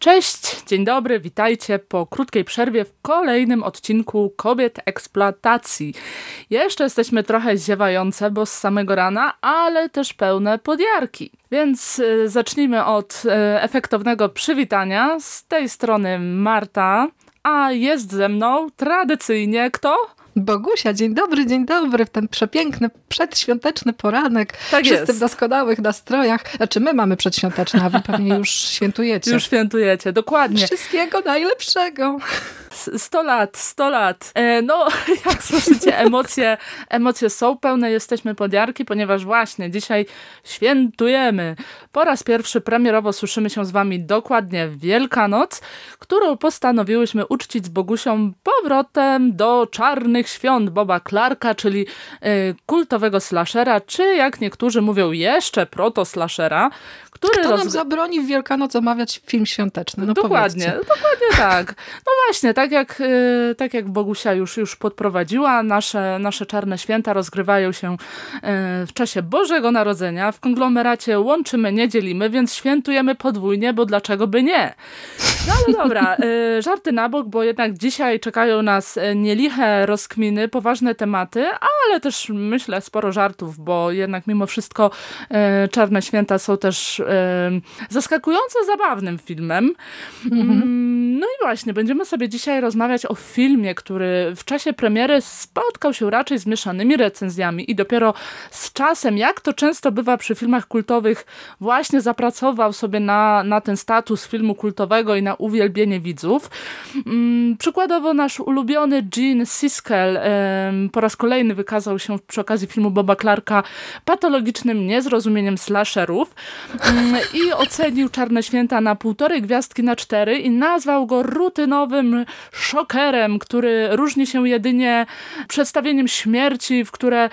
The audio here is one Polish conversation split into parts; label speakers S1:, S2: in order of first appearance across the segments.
S1: Cześć, dzień dobry, witajcie po krótkiej przerwie w kolejnym odcinku Kobiet Eksploatacji. Jeszcze jesteśmy trochę ziewające, bo z samego rana, ale też pełne podjarki. Więc y, zacznijmy od y, efektownego przywitania. Z tej strony Marta, a jest ze mną tradycyjnie kto?
S2: Bogusia, dzień dobry, dzień dobry w ten przepiękny, przedświąteczny poranek.
S1: Tak
S2: Wszyscy
S1: jest.
S2: w doskonałych nastrojach. Znaczy my mamy przedświąteczny, a wy pewnie już świętujecie.
S1: Już świętujecie, dokładnie.
S2: Wszystkiego najlepszego.
S1: 100 lat, 100 lat. E, no, jak słyszycie, emocje, emocje są pełne, jesteśmy podjarki, ponieważ właśnie dzisiaj świętujemy. Po raz pierwszy premierowo słyszymy się z wami dokładnie w Wielkanoc, którą postanowiłyśmy uczcić z Bogusią powrotem do czarnych świąt Boba Clarka, czyli e, kultowego slashera, czy jak niektórzy mówią jeszcze proto-slashera, który
S2: Kto nam zabroni w Wielkanoc omawiać film świąteczny? No
S1: dokładnie,
S2: powiedzcie.
S1: dokładnie tak. No właśnie, tak jak, y, tak jak Bogusia już, już podprowadziła, nasze, nasze czarne święta rozgrywają się y, w czasie Bożego Narodzenia. W konglomeracie łączymy, nie dzielimy, więc świętujemy podwójnie, bo dlaczego by nie? No ale dobra, żarty na bok, bo jednak dzisiaj czekają nas nieliche rozkminy, poważne tematy, ale też myślę sporo żartów, bo jednak mimo wszystko y, Czarne Święta są też y, zaskakująco zabawnym filmem. Mm, No i właśnie, będziemy sobie dzisiaj rozmawiać o filmie, który w czasie premiery spotkał się raczej z mieszanymi recenzjami i dopiero z czasem, jak to często bywa przy filmach kultowych, właśnie zapracował sobie na, na ten status filmu kultowego i na uwielbienie widzów. Mm, Przykładowo nasz ulubiony Gene Siskel po raz kolejny wykazał się przy okazji filmu Boba Clarka patologicznym niezrozumieniem slasherów mm, i ocenił Czarne Święta na półtorej gwiazdki na cztery i nazwał go rutynowym szokerem, który różni się jedynie przedstawieniem śmierci, w które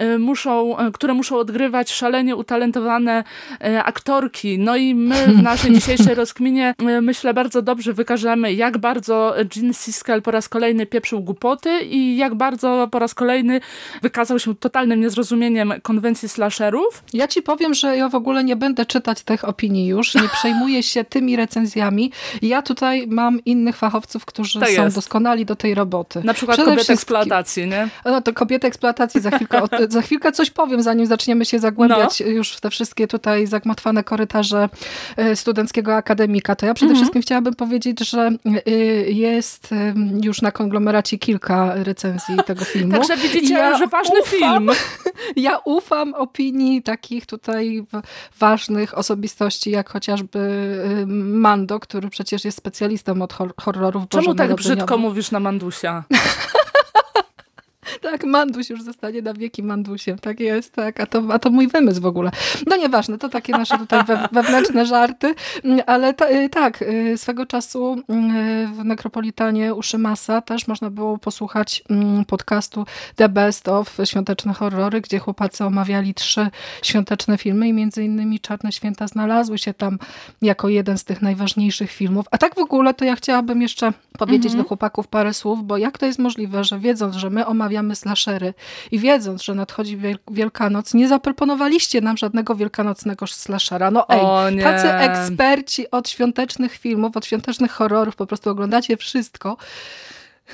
S1: y, muszą, y, które muszą odgrywać szalenie utalentowane y, aktorki. No i my w naszej dzisiejszej rozkminie myślę bardzo dobrze wykażemy, jak bardzo Gene Siskel po raz kolejny pieprzył głupoty i jak bardzo po raz kolejny wykazał się totalnym niezrozumieniem konwencji slasherów.
S2: Ja ci powiem, że ja w ogóle nie będę czytać tych opinii już, nie przejmuję się tymi recenzjami. Ja tutaj mam innych fachowców, którzy są
S1: jest.
S2: doskonali do tej roboty.
S1: Na przykład
S2: Przede
S1: kobiety
S2: wszystkim-
S1: eksploatacji, nie?
S2: No to kobiety eksploatacji, za chwilkę, o- za chwilkę coś powiem, zanim zaczniemy się zagłębiać już w te wszystkie tutaj zagmatwane korytarze e, studenckiego akademika. To ja przede
S1: Mhm.
S2: wszystkim chciałabym powiedzieć, że e, jest e, już na konglomeracie kilka recenzji tego filmu.
S1: Także widzicie,
S2: Ja
S1: że ważny
S2: ufam-
S1: film.
S2: Ja ufam opinii takich tutaj ważnych osobistości, jak chociażby Mando, który przecież jest specjalistą od hor- horrorów
S1: Czemu tak brzydko mówisz na Mandusia?
S2: Tak, Manduś już zostanie na wieki Mandusiem. Tak jest, tak. A to, a to mój wymysł w ogóle. No nieważne, to takie nasze tutaj we, wewnętrzne żarty. Mm, Ale ta, y, tak, y, swego czasu y, w Nekropolitanie u Szymasa też można było posłuchać mm, podcastu The Best of Świąteczne Horrory, gdzie chłopacy omawiali trzy świąteczne filmy i między innymi Czarne Święta znalazły się tam jako jeden z tych najważniejszych filmów. A tak w ogóle to ja chciałabym jeszcze powiedzieć do chłopaków parę słów, bo jak to jest możliwe, że wiedząc, że my omawiamy slashery i wiedząc, że nadchodzi Wiel- Wielkanoc, nie zaproponowaliście nam żadnego wielkanocnego slashera. No ej,
S1: O nie.
S2: tacy eksperci od świątecznych filmów, od świątecznych horrorów, po prostu oglądacie wszystko.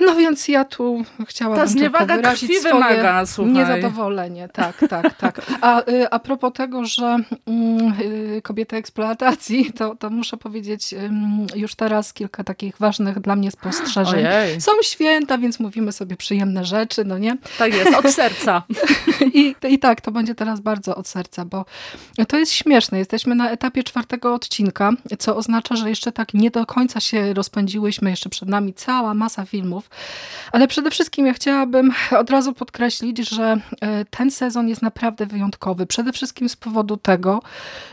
S2: No więc ja tu chciałabym
S1: Ta zniewaga
S2: wyrazić
S1: krwi
S2: swoje
S1: wymaga, słuchaj.
S2: niezadowolenie. Tak, tak, tak. A, y, a propos tego, że mm, y, kobiety eksploatacji, to, to muszę powiedzieć już teraz kilka takich ważnych dla mnie spostrzeżeń.
S1: Ojej.
S2: Są święta, więc mówimy sobie przyjemne rzeczy, no nie?
S1: Tak jest, od serca.
S2: I, I tak, to będzie teraz bardzo od serca, bo to jest śmieszne. Jesteśmy na etapie czwartego odcinka, co oznacza, że jeszcze tak nie do końca się rozpędziłyśmy. Jeszcze przed nami cała masa filmów. Ale przede wszystkim ja chciałabym od razu podkreślić, że e, ten sezon jest naprawdę wyjątkowy. Przede wszystkim z powodu tego,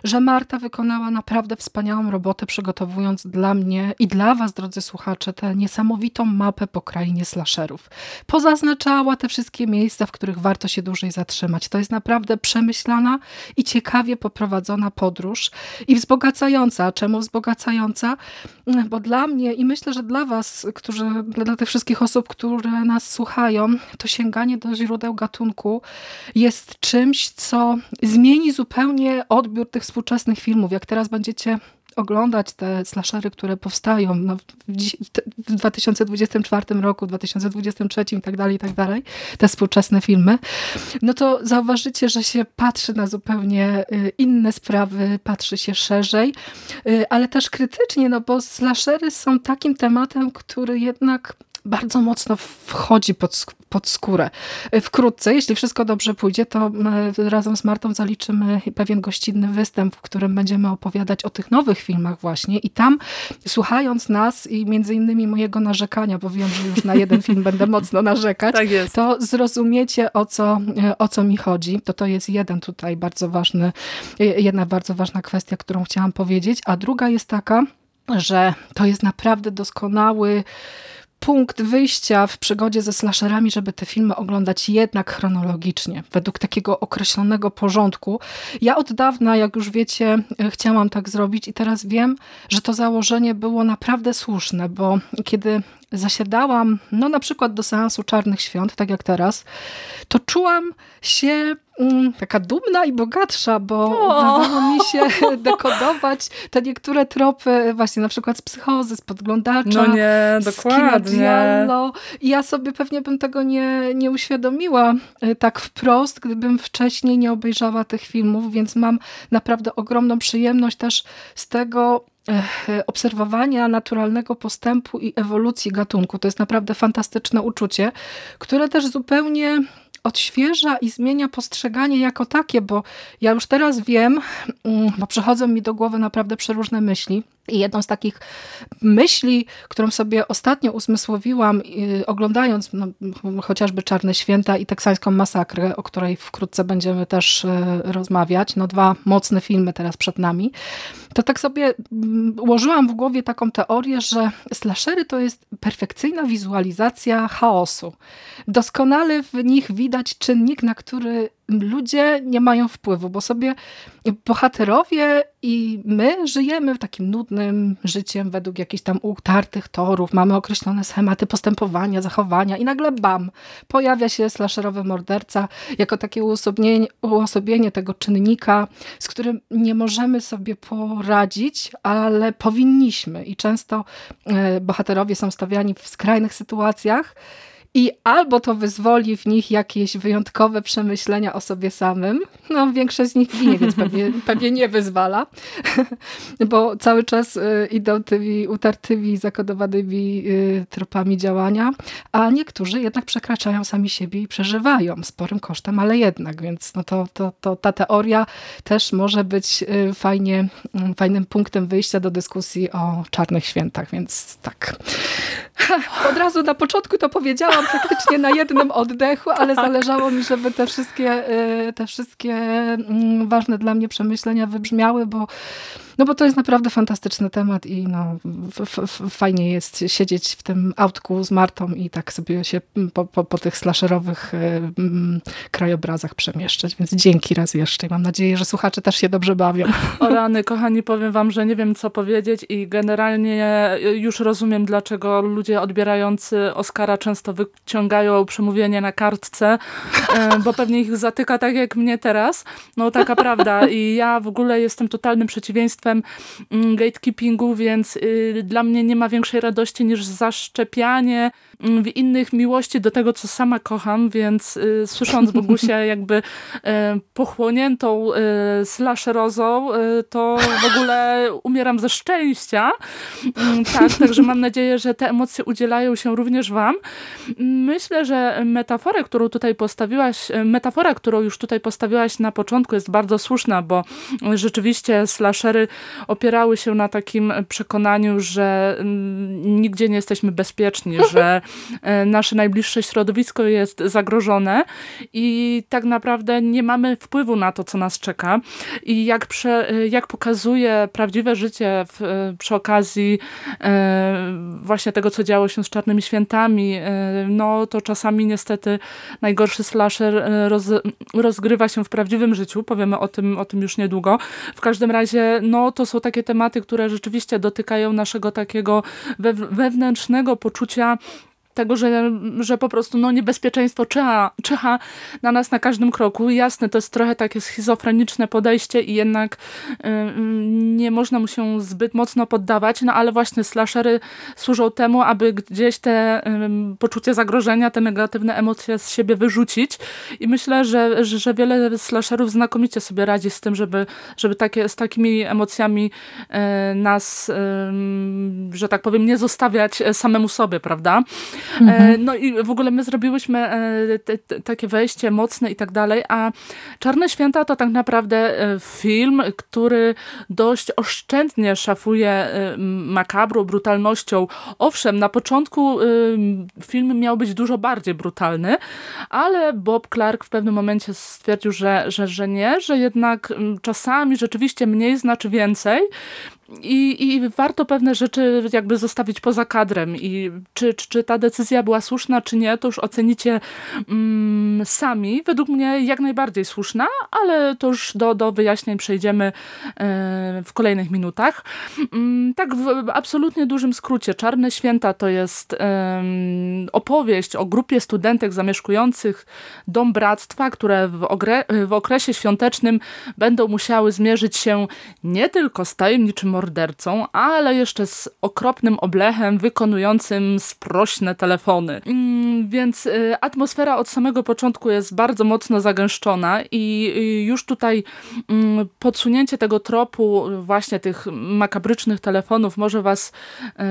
S2: że Marta wykonała naprawdę wspaniałą robotę, przygotowując dla mnie i dla was, drodzy słuchacze, tę niesamowitą mapę po krainie slasherów. Pozaznaczała te wszystkie miejsca, w których warto się dłużej zatrzymać. To jest naprawdę przemyślana i ciekawie poprowadzona podróż i wzbogacająca. Czemu wzbogacająca? Bo dla mnie i myślę, że dla was, którzy, dla tych wszystkich osób, które nas słuchają, to sięganie do źródeł gatunku jest czymś, co zmieni zupełnie odbiór tych współczesnych filmów. Jak teraz będziecie oglądać te slashery, które powstają no, w 2024 roku, 2023 i tak dalej, i tak dalej, te współczesne filmy, no to zauważycie, że się patrzy na zupełnie y, inne sprawy, patrzy się szerzej, y, ale też krytycznie, no bo slashery są takim tematem, który jednak bardzo mocno wchodzi pod, pod skórę. Y, Wkrótce, jeśli wszystko dobrze pójdzie, to y, razem z Martą zaliczymy pewien gościnny występ, w którym będziemy opowiadać o tych nowych filmach właśnie i tam słuchając nas i między innymi mojego narzekania, bo wiem, że już na jeden film będę mocno narzekać,
S1: Tak
S2: to zrozumiecie o co, o co mi chodzi. To to jest jeden tutaj bardzo ważny, jedna bardzo ważna kwestia, którą chciałam powiedzieć, a druga jest taka, że to jest naprawdę doskonały punkt wyjścia w przygodzie ze slasherami, żeby te filmy oglądać jednak chronologicznie, według takiego określonego porządku. Ja od dawna, jak już wiecie, chciałam tak zrobić i teraz wiem, że to założenie było naprawdę słuszne, bo kiedy zasiadałam, no na przykład do seansu Czarnych Świąt, tak jak teraz, to czułam się mm, taka dumna i bogatsza, bo udawało mi się dekodować te niektóre tropy właśnie na przykład z psychozy, z podglądacza,
S1: No nie, dokładnie.
S2: I ja sobie pewnie bym tego nie, nie uświadomiła y, tak wprost, gdybym wcześniej nie obejrzała tych filmów, więc mam naprawdę ogromną przyjemność też z tego obserwowania naturalnego postępu i ewolucji gatunku. To jest naprawdę fantastyczne uczucie, które też zupełnie odświeża i zmienia postrzeganie jako takie, bo ja już teraz wiem, mm, bo przychodzą mi do głowy naprawdę przeróżne myśli. I jedną z takich myśli, którą sobie ostatnio uzmysłowiłam, y, oglądając no, ch- chociażby Czarne Święta i Teksańską Masakrę, o której wkrótce będziemy też y, rozmawiać, no dwa mocne filmy teraz przed nami, to tak sobie mm, ułożyłam w głowie taką teorię, że slashery to jest perfekcyjna wizualizacja chaosu. Doskonale w nich widać czynnik, na który ludzie nie mają wpływu, bo sobie bohaterowie i my żyjemy takim nudnym życiem według jakichś tam utartych torów, mamy określone schematy postępowania, zachowania i nagle bam, pojawia się slasherowy morderca jako takie uosobienie, tego czynnika, z którym nie możemy sobie poradzić, ale powinniśmy. I często e, bohaterowie są stawiani w skrajnych sytuacjach, i albo to wyzwoli w nich jakieś wyjątkowe przemyślenia o sobie samym, no większość z nich ginie, więc pewnie, pewnie nie wyzwala, bo cały czas y, idą tymi utartymi, zakodowanymi y, tropami działania, a niektórzy jednak przekraczają sami siebie i przeżywają sporym kosztem, ale jednak, więc no to, to, to ta teoria też może być y, fajnie, y, fajnym punktem wyjścia do dyskusji o czarnych świętach, więc tak. Od razu na początku to powiedziałam praktycznie na jednym oddechu, ale zależało mi, żeby te wszystkie, y, te wszystkie mm, ważne dla mnie przemyślenia wybrzmiały, bo, no bo to jest naprawdę fantastyczny temat i no, fajnie jest siedzieć w tym autku z Martą i tak sobie się po, po, po tych slasherowych y, mm, krajobrazach przemieszczać, więc dzięki raz jeszcze mam nadzieję, że słuchacze też się dobrze bawią.
S1: O rany, kochani, powiem wam, że nie wiem co powiedzieć i generalnie już rozumiem, dlaczego ludzie odbierający Oscara często wyciągają przemówienie na kartce, e, bo pewnie ich zatyka tak jak mnie teraz. No taka prawda i ja w ogóle jestem totalnym przeciwieństwem principem mm, gatekeepingu, więc y, dla mnie nie ma większej radości niż zaszczepianie w innych miłości do tego, co sama kocham, więc y, słysząc Bogusię jakby pochłoniętą slasherozą, to w ogóle umieram ze szczęścia. Mm, tak, także mam nadzieję, że te emocje udzielają się również wam. Myślę, że metaforę, którą tutaj postawiłaś, metafora, którą już tutaj postawiłaś na początku jest bardzo słuszna, bo rzeczywiście slashery opierały się na takim przekonaniu, że mm, nigdzie nie jesteśmy bezpieczni, że e, nasze najbliższe środowisko jest zagrożone i tak naprawdę nie mamy wpływu na to, co nas czeka. I jak, prze, jak pokazuje prawdziwe życie w, e, przy okazji e, właśnie tego, co działo się z Czarnymi Świętami, no to czasami niestety najgorszy slasher roz, rozgrywa się w prawdziwym życiu. Powiemy o tym, o tym już niedługo. W każdym razie, no to są takie tematy, które rzeczywiście dotykają naszego takiego wewnętrznego poczucia tego, że, że po prostu no, niebezpieczeństwo czyha, czyha na nas na każdym kroku. Jasne, to jest trochę takie schizofreniczne podejście i jednak y, nie można mu się zbyt mocno poddawać, no ale właśnie slashery służą temu, aby gdzieś te y, poczucie zagrożenia, te negatywne emocje z siebie wyrzucić i myślę, że, że, że wiele slasherów znakomicie sobie radzi z tym, żeby, żeby takie, z takimi emocjami y, nas, że tak powiem, nie zostawiać samemu sobie, prawda? Mhm. E, no i w ogóle my zrobiłyśmy e, te, te, takie wejście mocne i tak dalej, a Czarne Święta to tak naprawdę e, film, który dość oszczędnie szafuje makabru, brutalnością. Owszem, na początku film miał być dużo bardziej brutalny, ale Bob Clark w pewnym momencie stwierdził, że, że, że nie, że jednak czasami rzeczywiście mniej znaczy więcej i, I warto pewne rzeczy jakby zostawić poza kadrem i czy, czy, czy ta decyzja była słuszna, czy nie, to już ocenicie mm, sami. Według mnie jak najbardziej słuszna, ale to już do, do wyjaśnień przejdziemy e, w kolejnych minutach. Mm, tak w absolutnie dużym skrócie. Czarne Święta to jest opowieść o grupie studentek zamieszkujących dom bractwa, które w, w okresie świątecznym będą musiały zmierzyć się nie tylko z tajemniczym mordercą, ale jeszcze z okropnym oblechem wykonującym sprośne telefony. Mm, więc y, atmosfera od samego początku jest bardzo mocno zagęszczona i już tutaj mm, podsunięcie tego tropu właśnie tych makabrycznych telefonów może was y,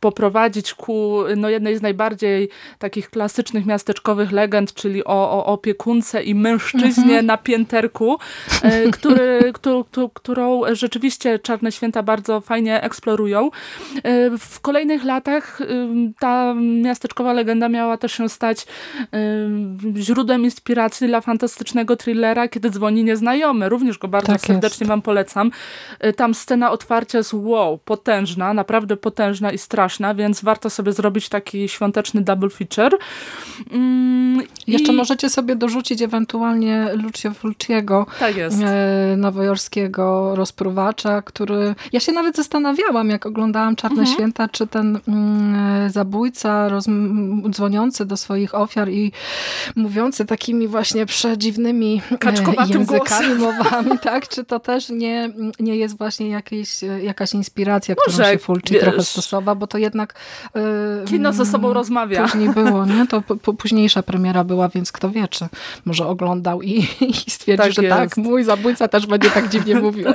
S1: poprowadzić ku no, jednej z najbardziej takich klasycznych miasteczkowych legend, czyli o, o opiekunce i mężczyźnie mhm. na pięterku, y, który, którą, którą rzeczywiście Czarne Święta bardzo fajnie eksplorują. E, w kolejnych latach ta miasteczkowa legenda miała też się stać źródłem inspiracji dla fantastycznego thrillera Kiedy dzwoni nieznajomy. Również go bardzo tak serdecznie jest. wam polecam. E, tam scena otwarcia jest wow, potężna, naprawdę potężna i straszna, więc warto sobie zrobić taki świąteczny double feature.
S2: Jeszcze I... możecie sobie dorzucić ewentualnie Lucio Fulciego, tak jest. E, nowojorskiego rozpruwacza, który ja się nawet zastanawiałam, jak oglądałam Czarne mhm. Święta, czy ten mm, zabójca roz, dzwoniący do swoich ofiar i mówiący takimi właśnie przedziwnymi e, językami, mowami, tak? Czy to też nie, nie jest właśnie jakieś, jakaś inspiracja, którą Może, się Fulci wiesz, trochę stosował, bo to jednak
S1: e, kino ze sobą rozmawia.
S2: Później było, nie? To późniejsza premiera była, więc kto wie, czy może oglądał i, i stwierdził, tak że tak, jest. tak, mój zabójca też będzie tak dziwnie mówił.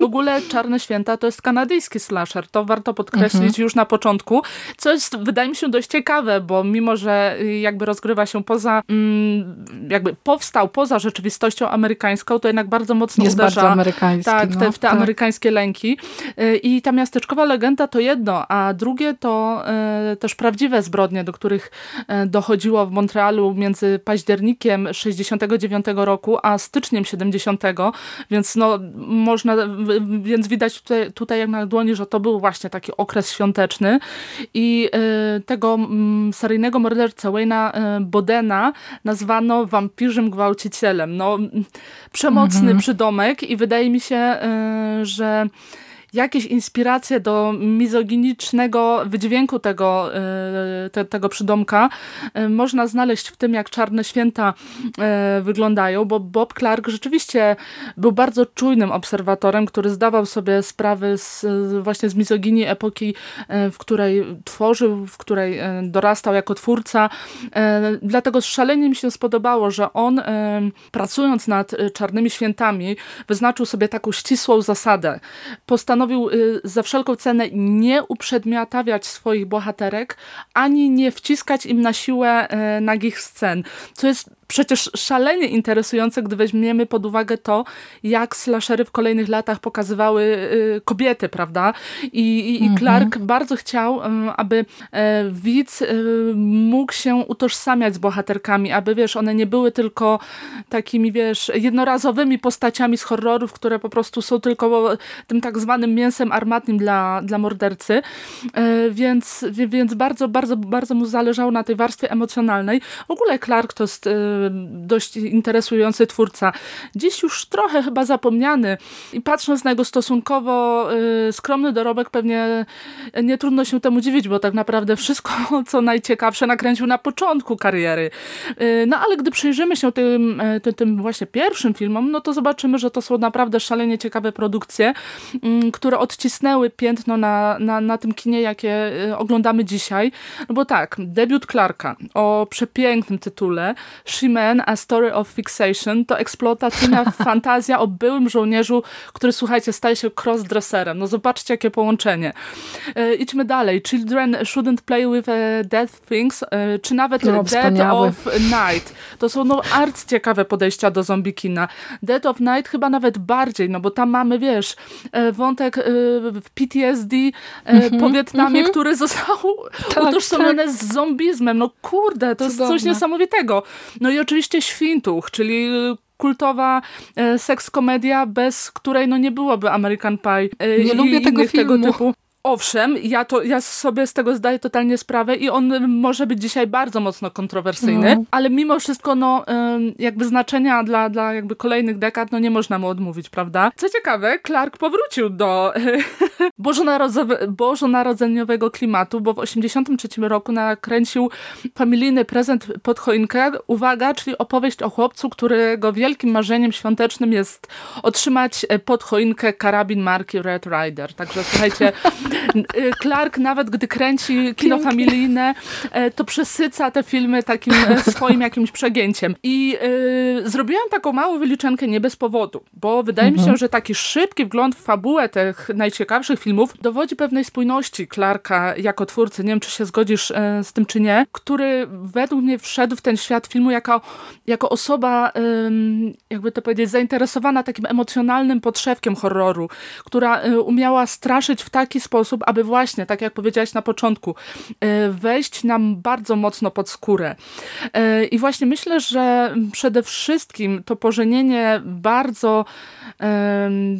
S1: w ogóle Czarne Święta to jest kanadyjski slasher, to warto podkreślić mhm. już na początku, co jest, wydaje mi się, dość ciekawe, bo mimo, że jakby rozgrywa się poza, mm, jakby powstał poza rzeczywistością amerykańską, to jednak bardzo mocno
S2: jest
S1: uderza
S2: bardzo amerykański,
S1: tak, te, no, w te tak. amerykańskie lęki. Y, I ta miasteczkowa legenda to jedno, a drugie to y, też prawdziwe zbrodnie, do których y, dochodziło w Montrealu między październikiem 69 roku, a styczniem 70, więc no można, więc widać tutaj, tutaj jak na dłoni, że to był właśnie taki okres świąteczny i y, tego mm, seryjnego mordercę Wayna y, Bodena nazwano wampirzym gwałcicielem. No, przemocny mhm. przydomek i wydaje mi się, y, że jakieś inspiracje do mizoginicznego wydźwięku tego, te, tego przydomka można znaleźć w tym, jak Czarne Święta wyglądają, bo Bob Clark rzeczywiście był bardzo czujnym obserwatorem, który zdawał sobie sprawy z, właśnie z mizoginii epoki, w której tworzył, w której dorastał jako twórca. Dlatego szalenie mi się spodobało, że on pracując nad Czarnymi Świętami wyznaczył sobie taką ścisłą zasadę. Postanowił y, za wszelką cenę nie uprzedmiotawiać swoich bohaterek, ani nie wciskać im na siłę y, nagich scen, co jest przecież szalenie interesujące, gdy weźmiemy pod uwagę to, jak slashery w kolejnych latach pokazywały y, kobiety, prawda? I, i, mhm. Clark bardzo chciał, aby e, widz mógł się utożsamiać z bohaterkami, aby, wiesz, one nie były tylko takimi, wiesz, jednorazowymi postaciami z horrorów, które po prostu są tylko tym tak zwanym mięsem armatnym dla, dla mordercy. E, więc, więc bardzo, bardzo, bardzo mu zależało na tej warstwie emocjonalnej. W ogóle Clark to jest e, dość interesujący twórca. Dziś już trochę chyba zapomniany i patrząc na jego stosunkowo e, skromny dorobek, pewnie nie trudno się temu dziwić, bo tak naprawdę wszystko, co najciekawsze nakręcił na początku kariery. No ale gdy przyjrzymy się tym, tym, tym właśnie pierwszym filmom, no to zobaczymy, że to są naprawdę szalenie ciekawe produkcje, mm, które odcisnęły piętno na, na, na tym kinie, jakie y, oglądamy dzisiaj. No bo tak, debiut Clarka o przepięknym tytule She-Man, A Story of Fixation to eksploatacyjna fantazja o byłym żołnierzu, który słuchajcie, staje się crossdresserem. No zobaczcie jakie połączenie. E, idźmy dalej. Children Shouldn't Play with uh, Dead Things, e, czy nawet no, Dead wspaniały. of Night. To są no art ciekawe podejścia do zombie kina. Dead of Night chyba nawet bardziej, no bo tam mamy, wiesz, e, wątek w PTSD mm -hmm, po Wietnamie, mm -hmm. który został tak, utożsamiony tak. z zombizmem. No kurde, to Cudowne. jest coś niesamowitego. No i oczywiście Świntuch, czyli kultowa e, seks komedia, bez której no nie byłoby American Pie
S2: e, nie lubię tego filmu.
S1: tego typu. Owszem, ja, to, ja sobie z tego zdaję totalnie sprawę i on może być dzisiaj bardzo mocno kontrowersyjny, no. ale mimo wszystko no, jakby znaczenia dla, dla jakby kolejnych dekad no nie można mu odmówić, prawda? Co ciekawe, Clark powrócił do bożonarodzeniowego klimatu, bo w 1983 roku nakręcił familijny prezent pod choinkę, uwaga, czyli opowieść o chłopcu, którego wielkim marzeniem świątecznym jest otrzymać e, pod choinkę karabin marki Red Rider. Także słuchajcie, Clark nawet gdy kręci kino familijne, e, to przesyca te filmy takim e, swoim jakimś przegięciem. I y, zrobiłam taką małą wyliczenkę nie bez powodu, bo wydaje mhm. mi się, mhm. że taki szybki wgląd w fabułę tych najciekawszych filmów dowodzi pewnej spójności Clarka jako twórcy, nie wiem czy się zgodzisz z tym czy nie, który według mnie wszedł w ten świat filmu jako, jako osoba, jakby to powiedzieć, zainteresowana takim emocjonalnym podszewkiem horroru, która umiała straszyć w taki sposób, sposób, aby właśnie, tak jak powiedziałaś na początku, e, wejść nam bardzo mocno pod skórę. E, I właśnie myślę, że przede wszystkim to pożenienie bardzo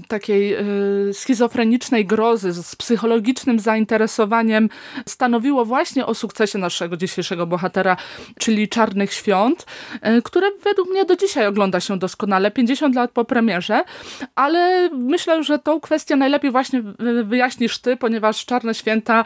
S1: takiej e, schizofrenicznej grozy z psychologicznym zainteresowaniem stanowiło właśnie o sukcesie naszego dzisiejszego bohatera, czyli Czarnych Świąt, które według mnie do dzisiaj ogląda się doskonale, 50 lat po premierze, ale myślę, że tą kwestię najlepiej właśnie wyjaśnisz ty, ponieważ Czarne Święta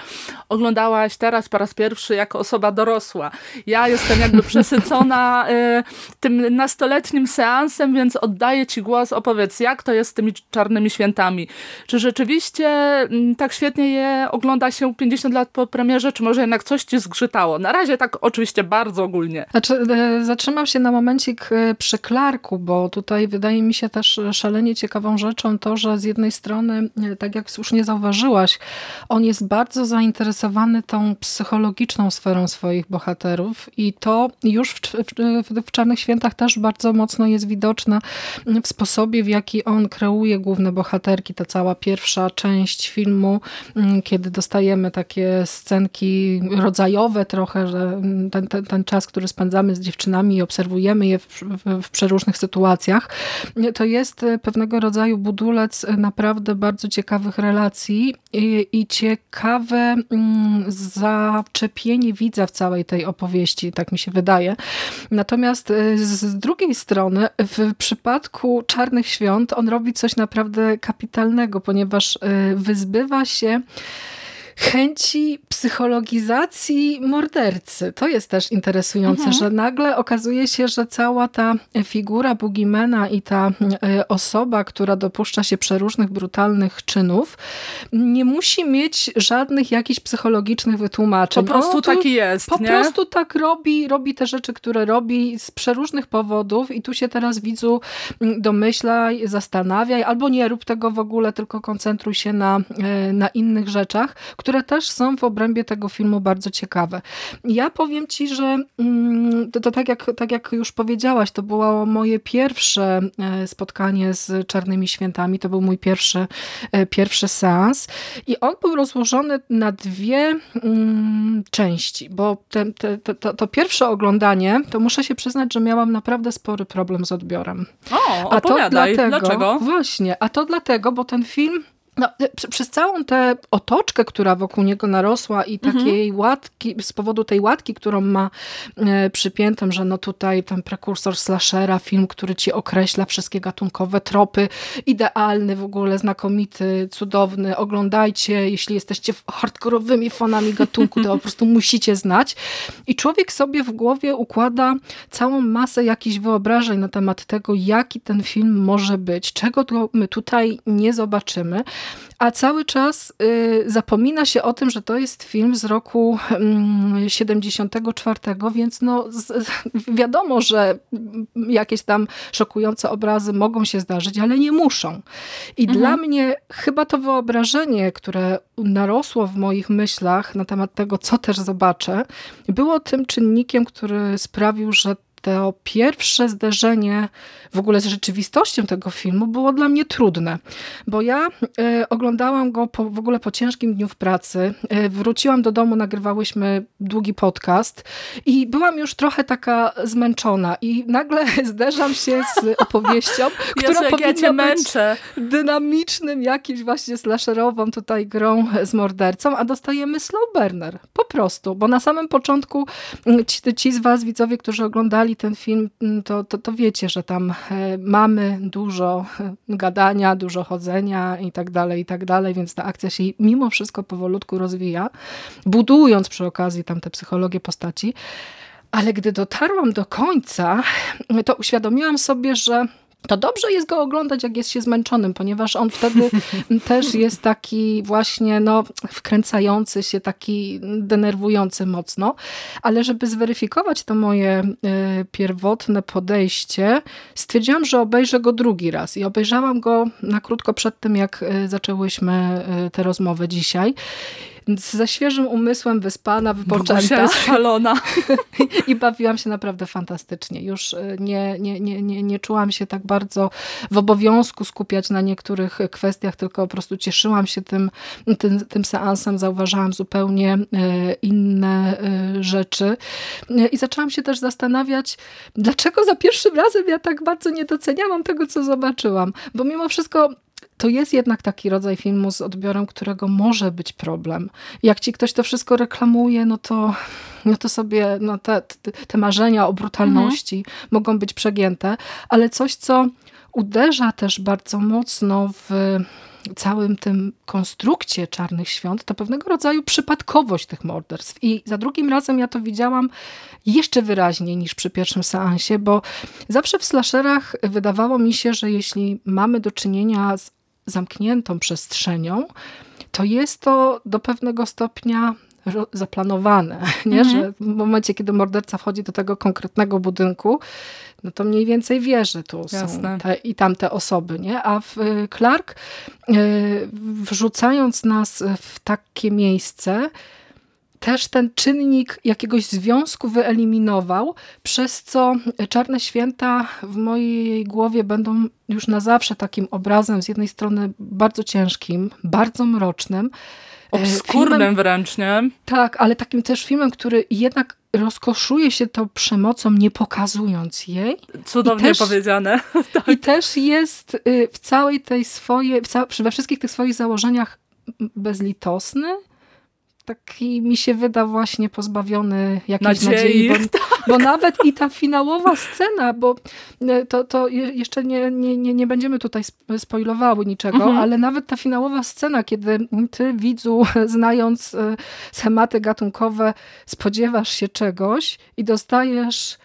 S1: oglądałaś teraz po raz pierwszy jako osoba dorosła. Ja jestem jakby przesycona y, tym nastoletnim seansem, więc oddaję ci głos, opowiedz, jak to jest z tymi Czarnymi Świętami. Czy rzeczywiście y, tak świetnie je ogląda się 50 lat po premierze, czy może jednak coś ci zgrzytało? Na razie tak oczywiście bardzo ogólnie.
S2: Znaczy, y, zatrzymam się na momencik e, przy Clarku, bo tutaj wydaje mi się też szalenie ciekawą rzeczą to, że z jednej strony, tak jak słusznie zauważyłaś, on jest bardzo zainteresowany tą psychologiczną sferą swoich bohaterów i to już w, w, w Czarnych Świętach też bardzo mocno jest widoczne w sposobie, w jaki on kreuje główne bohaterki. Ta cała pierwsza część filmu, mm, kiedy dostajemy takie scenki rodzajowe trochę, że ten, ten, ten czas, który spędzamy z dziewczynami i obserwujemy je w, w, w przeróżnych sytuacjach, to jest pewnego rodzaju budulec naprawdę bardzo ciekawych relacji i, i ciekawe mm, zaczepienie widza w całej tej opowieści, tak mi się wydaje. Natomiast y, z drugiej strony w przypadku Czarnych Świąt on robi coś naprawdę kapitalnego, ponieważ y, wyzbywa się chęci psychologizacji mordercy. To jest też interesujące, mhm. że nagle okazuje się, że cała ta figura Boogiemana i ta e, osoba, która dopuszcza się przeróżnych brutalnych czynów, nie musi mieć żadnych jakichś psychologicznych wytłumaczeń.
S1: Po prostu taki jest,
S2: Po
S1: nie?
S2: prostu tak robi, robi te rzeczy, które robi z przeróżnych powodów i tu się teraz widzu mm, domyślaj, zastanawiaj, albo nie rób tego w ogóle, tylko koncentruj się na, e, na innych rzeczach, które też są w obrębie tego filmu bardzo ciekawe. Ja powiem ci, że mm, to, to tak, jak, tak jak już powiedziałaś, to było moje pierwsze e, spotkanie z Czarnymi Świętami, to był mój pierwszy, e, pierwszy seans i on był rozłożony na dwie mm, części, bo te, te, te, to, to, pierwsze oglądanie, to muszę się przyznać, że miałam naprawdę spory problem z odbiorem.
S1: O, opowiadaj.
S2: A to dlatego,
S1: Dlaczego?
S2: Właśnie, a to dlatego, bo ten film no, e, przez całą tę otoczkę, która wokół niego narosła i takiej mhm. łatki, z powodu tej łatki, którą ma e, przypiętą, że no tutaj ten prekursor slashera, film, który ci określa wszystkie gatunkowe tropy, idealny w ogóle, znakomity, cudowny, oglądajcie, jeśli jesteście hardkorowymi fanami gatunku, to po prostu musicie znać. I człowiek sobie w głowie układa całą masę jakichś wyobrażeń na temat tego, jaki ten film może być, czego my tutaj nie zobaczymy a cały czas y, zapomina się o tym, że to jest film z roku y, 74, więc no, wiadomo, że jakieś tam szokujące obrazy mogą się zdarzyć, ale nie muszą. I mhm. dla mnie chyba to wyobrażenie, które narosło w moich myślach na temat tego, co też zobaczę, było tym czynnikiem, który sprawił, że to pierwsze zderzenie w ogóle z rzeczywistością tego filmu było dla mnie trudne, bo ja e, oglądałam go po, w ogóle po ciężkim dniu w pracy. E, wróciłam do domu, nagrywałyśmy długi podcast i byłam już trochę taka zmęczona i nagle zderzam się z opowieścią, która
S1: Jezu,
S2: powinna
S1: ja
S2: być dynamicznym, jakimś właśnie slasherową tutaj grą z mordercą, a dostajemy slow burner. Po prostu, bo na samym początku ci, ci z was, widzowie, którzy oglądali ten film, mm, to, to, to wiecie, że tam e, mamy dużo e, gadania, dużo chodzenia i tak dalej, i tak dalej, więc ta akcja się mimo wszystko powolutku rozwija, budując przy okazji tam tę psychologię postaci. Ale gdy dotarłam do końca, to uświadomiłam sobie, że to dobrze jest go oglądać, jak jest się zmęczonym, ponieważ on wtedy też jest taki właśnie no, wkręcający się, taki denerwujący mocno. Ale żeby zweryfikować to moje y, pierwotne podejście, stwierdziłam, że obejrzę go drugi raz. I obejrzałam go na krótko przed tym, jak y, zaczęłyśmy y, tę rozmowę dzisiaj ze świeżym umysłem, wyspana, wypoczęta.
S1: jest szalona.
S2: I bawiłam się naprawdę fantastycznie. Już nie, nie, nie, nie, nie czułam się tak bardzo w obowiązku skupiać na niektórych kwestiach, tylko po prostu cieszyłam się tym, tym, tym seansem, zauważałam zupełnie inne rzeczy. I zaczęłam się też zastanawiać, dlaczego za pierwszym razem ja tak bardzo nie doceniałam tego, co zobaczyłam. Bo mimo wszystko to jest jednak taki rodzaj filmu z odbiorem, którego może być problem. Jak ci ktoś to wszystko reklamuje, no to, no to sobie no te, te marzenia o brutalności mhm. mogą być przegięte, ale coś, co uderza też bardzo mocno w całym tym konstrukcie Czarnych Świąt, to pewnego rodzaju przypadkowość tych morderstw. I za drugim razem ja to widziałam jeszcze wyraźniej niż przy pierwszym seansie, bo zawsze w slasherach wydawało mi się, że jeśli mamy do czynienia z zamkniętą przestrzenią, to jest to do pewnego stopnia zaplanowane, nie? Mhm. że w momencie, kiedy morderca wchodzi do tego konkretnego budynku, no to mniej więcej wie, że tu Jasne. są te i tamte osoby. Nie? A w y, Clark, y, wrzucając nas w takie miejsce, też ten czynnik jakiegoś związku wyeliminował, przez co Czarne Święta w mojej głowie będą już na zawsze takim obrazem, z jednej strony bardzo ciężkim, bardzo mrocznym.
S1: E, Obskurnym filmem, wręcz, nie?
S2: Tak, ale takim też filmem, który jednak rozkoszuje się tą przemocą, nie pokazując jej.
S1: Cudownie też, powiedziane.
S2: tak. I też jest y, w całej tej swojej, we wszystkich tych swoich założeniach bezlitosny taki mi się wyda właśnie pozbawiony jakiejś
S1: nadziei,
S2: nadziei bo, bo, nawet i ta finałowa scena, bo e, to, to jeszcze nie, nie, nie, nie będziemy tutaj spoilowały niczego, mhm. ale nawet ta finałowa scena, kiedy ty widzu, znając e, schematy gatunkowe, spodziewasz się czegoś i dostajesz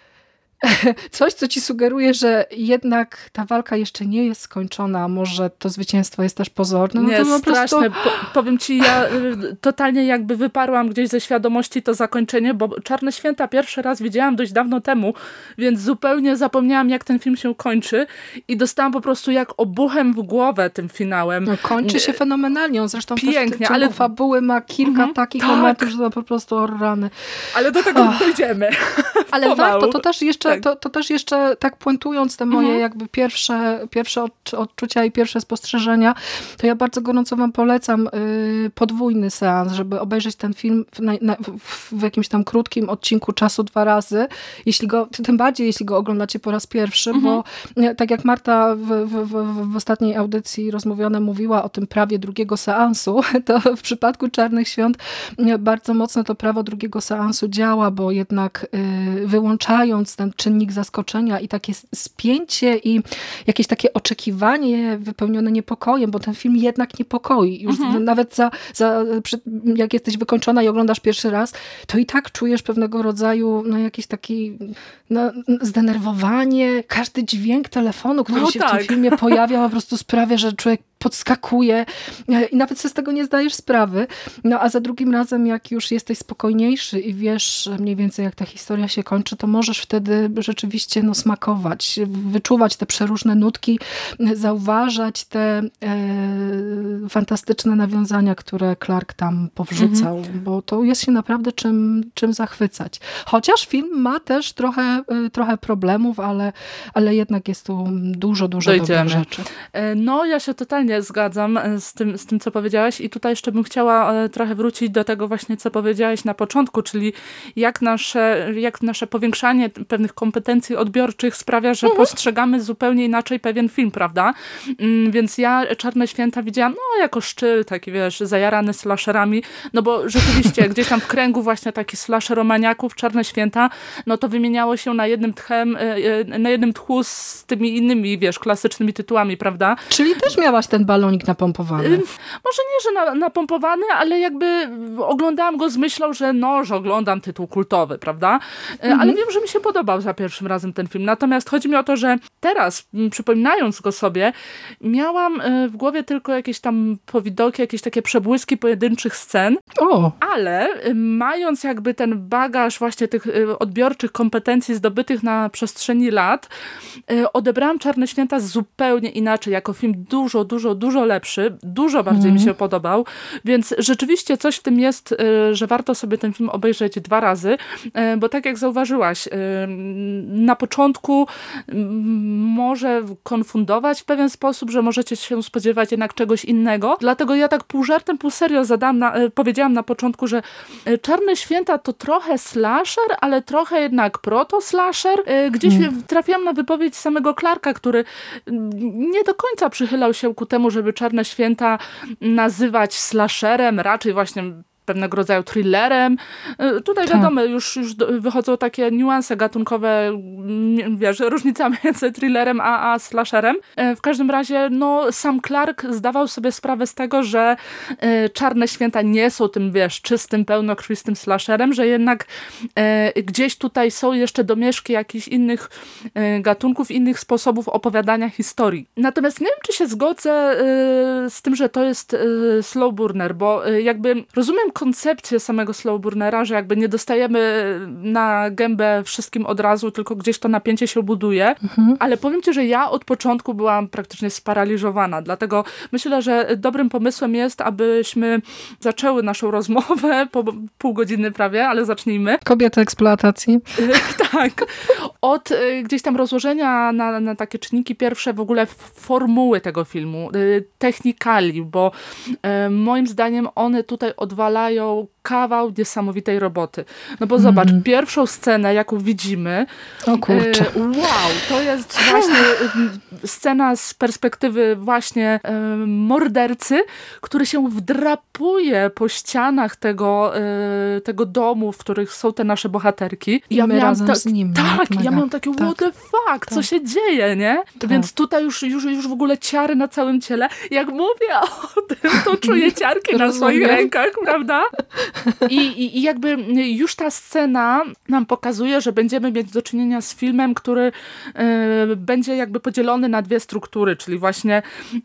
S2: coś, co ci sugeruje, że jednak ta walka jeszcze nie jest skończona, może to zwycięstwo jest też pozorne.
S1: No nie, to po straszne. Prostu... Po, powiem ci, ja y, totalnie jakby wyparłam gdzieś ze świadomości to zakończenie, bo Czarne Święta pierwszy raz widziałam dość dawno temu, więc zupełnie zapomniałam, jak ten film się kończy i dostałam po prostu jak obuchem w głowę tym finałem.
S2: No, kończy się fenomenalnie, on zresztą Pięknie, ale fabuły ma kilka mhm, takich tak. momentów, że to po prostu orrany.
S1: Ale do tego dojdziemy.
S2: Ale warto, to też jeszcze tak. to, to też jeszcze tak puentując te moje mhm. jakby pierwsze, pierwsze odczucia i pierwsze spostrzeżenia, to ja bardzo gorąco wam polecam y, podwójny seans, żeby obejrzeć ten film w, na, w, jakimś tam krótkim odcinku czasu dwa razy, jeśli go, tym bardziej jeśli go oglądacie po raz pierwszy, mhm. bo tak jak Marta w, w, w, ostatniej audycji rozmówione mówiła o tym prawie drugiego seansu, to w przypadku Czarnych Świąt bardzo mocno to prawo drugiego seansu działa, bo jednak y, wyłączając ten czynnik zaskoczenia i takie spięcie i jakieś takie oczekiwanie wypełnione niepokojem, bo ten film jednak niepokoi. Już mhm. nawet za, za, jak jesteś wykończona i oglądasz pierwszy raz, to i tak czujesz pewnego rodzaju no, jakiś taki no, zdenerwowanie. Każdy dźwięk telefonu, który no się tak. w tym tak. filmie pojawia, po prostu sprawia, że człowiek podskakuje e, i nawet sobie z tego nie zdajesz sprawy. No a za drugim razem, jak już jesteś spokojniejszy i wiesz mniej więcej jak ta historia się kończy, to możesz wtedy rzeczywiście no, smakować, wyczuwać te przeróżne nutki, zauważać te e, fantastyczne nawiązania, które Clark tam powrzucał, mhm. bo to jest się naprawdę czym, czym zachwycać. Chociaż film ma też trochę, e, trochę problemów, ale, ale jednak jest tu dużo, dużo Dojdziemy. dobrych rzeczy.
S1: E, no, ja się totalnie zgadzam z tym, z tym, co powiedziałaś i tutaj jeszcze bym chciała trochę wrócić do tego właśnie, co powiedziałaś na początku, czyli jak nasze, jak nasze powiększanie pewnych kompetencji odbiorczych sprawia, że mhm. postrzegamy zupełnie inaczej pewien film, prawda? Mm, więc ja Czarne Święta widziałam, no jako szczyl, taki wiesz, zajarany slasherami, no bo rzeczywiście gdzieś tam w kręgu właśnie takich slasheromaniaków Czarne Święta, no to wymieniało się na jednym tchem, e, e, na jednym tchu z tymi innymi, wiesz, klasycznymi tytułami, prawda?
S2: Czyli też miałaś ten balonik napompowany.
S1: Może nie, że na, napompowany, ale jakby oglądałam go z myślą, że no, że oglądam tytuł kultowy, prawda? E, mhm. Ale wiem, że mi się podobał za pierwszym razem ten film. Natomiast chodzi mi o to, że teraz, przypominając go sobie, miałam e, w głowie tylko jakieś tam powidoki, jakieś takie przebłyski pojedynczych scen,
S2: o.
S1: ale e, mając jakby ten bagaż właśnie tych e, odbiorczych kompetencji zdobytych na przestrzeni lat, odebrałam Czarne Święta zupełnie inaczej, jako film dużo, dużo, dużo lepszy, dużo bardziej mm. mi mhm. się podobał, więc rzeczywiście coś w tym jest, że warto sobie ten film obejrzeć dwa razy, bo tak jak zauważyłaś, na początku może konfundować w pewien sposób, że możecie się spodziewać jednak czegoś innego. Dlatego ja tak pół żartem, pół serio zadam na, powiedziałam na początku, że Czarne Święta to trochę slasher, ale trochę jednak proto-slasher. Gdzieś hmm. trafiłam na wypowiedź samego Clarka, który nie do końca przychylał się ku temu, żeby Czarne Święta nazywać slasherem, raczej właśnie pewnego rodzaju thrillerem. Y, tutaj tak. wiadomo, już, już wychodzą takie niuanse gatunkowe, wiesz, różnica między thrillerem a, a slasherem. Y, w każdym razie, no, sam Clark zdawał sobie sprawę z tego, że y, Czarne Święta nie są tym, wiesz, czystym, pełnokrwistym slasherem, że jednak gdzieś tutaj są jeszcze domieszki jakichś innych gatunków, innych sposobów opowiadania historii. Natomiast nie wiem, czy się zgodzę z tym, że to jest slow burner, bo jakby rozumiem koncepcję samego slow burnera, że jakby nie dostajemy na gębę wszystkim od razu, tylko gdzieś to napięcie się buduje, mhm. ale powiem ci, że ja od początku byłam praktycznie sparaliżowana, dlatego myślę, że dobrym pomysłem jest, abyśmy zaczęły naszą rozmowę po pół godziny prawie, ale zacznijmy.
S2: Kobiety eksploatacji.
S1: tak. Od y, gdzieś tam rozłożenia na, na takie czynniki pierwsze w ogóle formuły tego filmu, y, technikali, bo y, moim zdaniem one tutaj odwalają odczuwają kawał niesamowitej roboty. No bo zobacz, mm. pierwszą scenę, jaką widzimy,
S2: o kurczę.
S1: E, wow, to jest właśnie scena z perspektywy właśnie e, mordercy, który się wdrapuje po ścianach tego, tego domu, w których są te nasze bohaterki.
S2: I ja my razem ta, z nim.
S1: Tak, ja miałam takie tak, what the fuck, tak. co się dzieje, nie? Tak. Więc tutaj już, już, już w ogóle ciary na całym ciele. Jak mówię o tym, to czuję ciarki na swoich rękach, prawda? I, i, I jakby już ta scena nam pokazuje, że będziemy mieć do czynienia z filmem, który y, będzie jakby podzielony na dwie struktury, czyli właśnie y,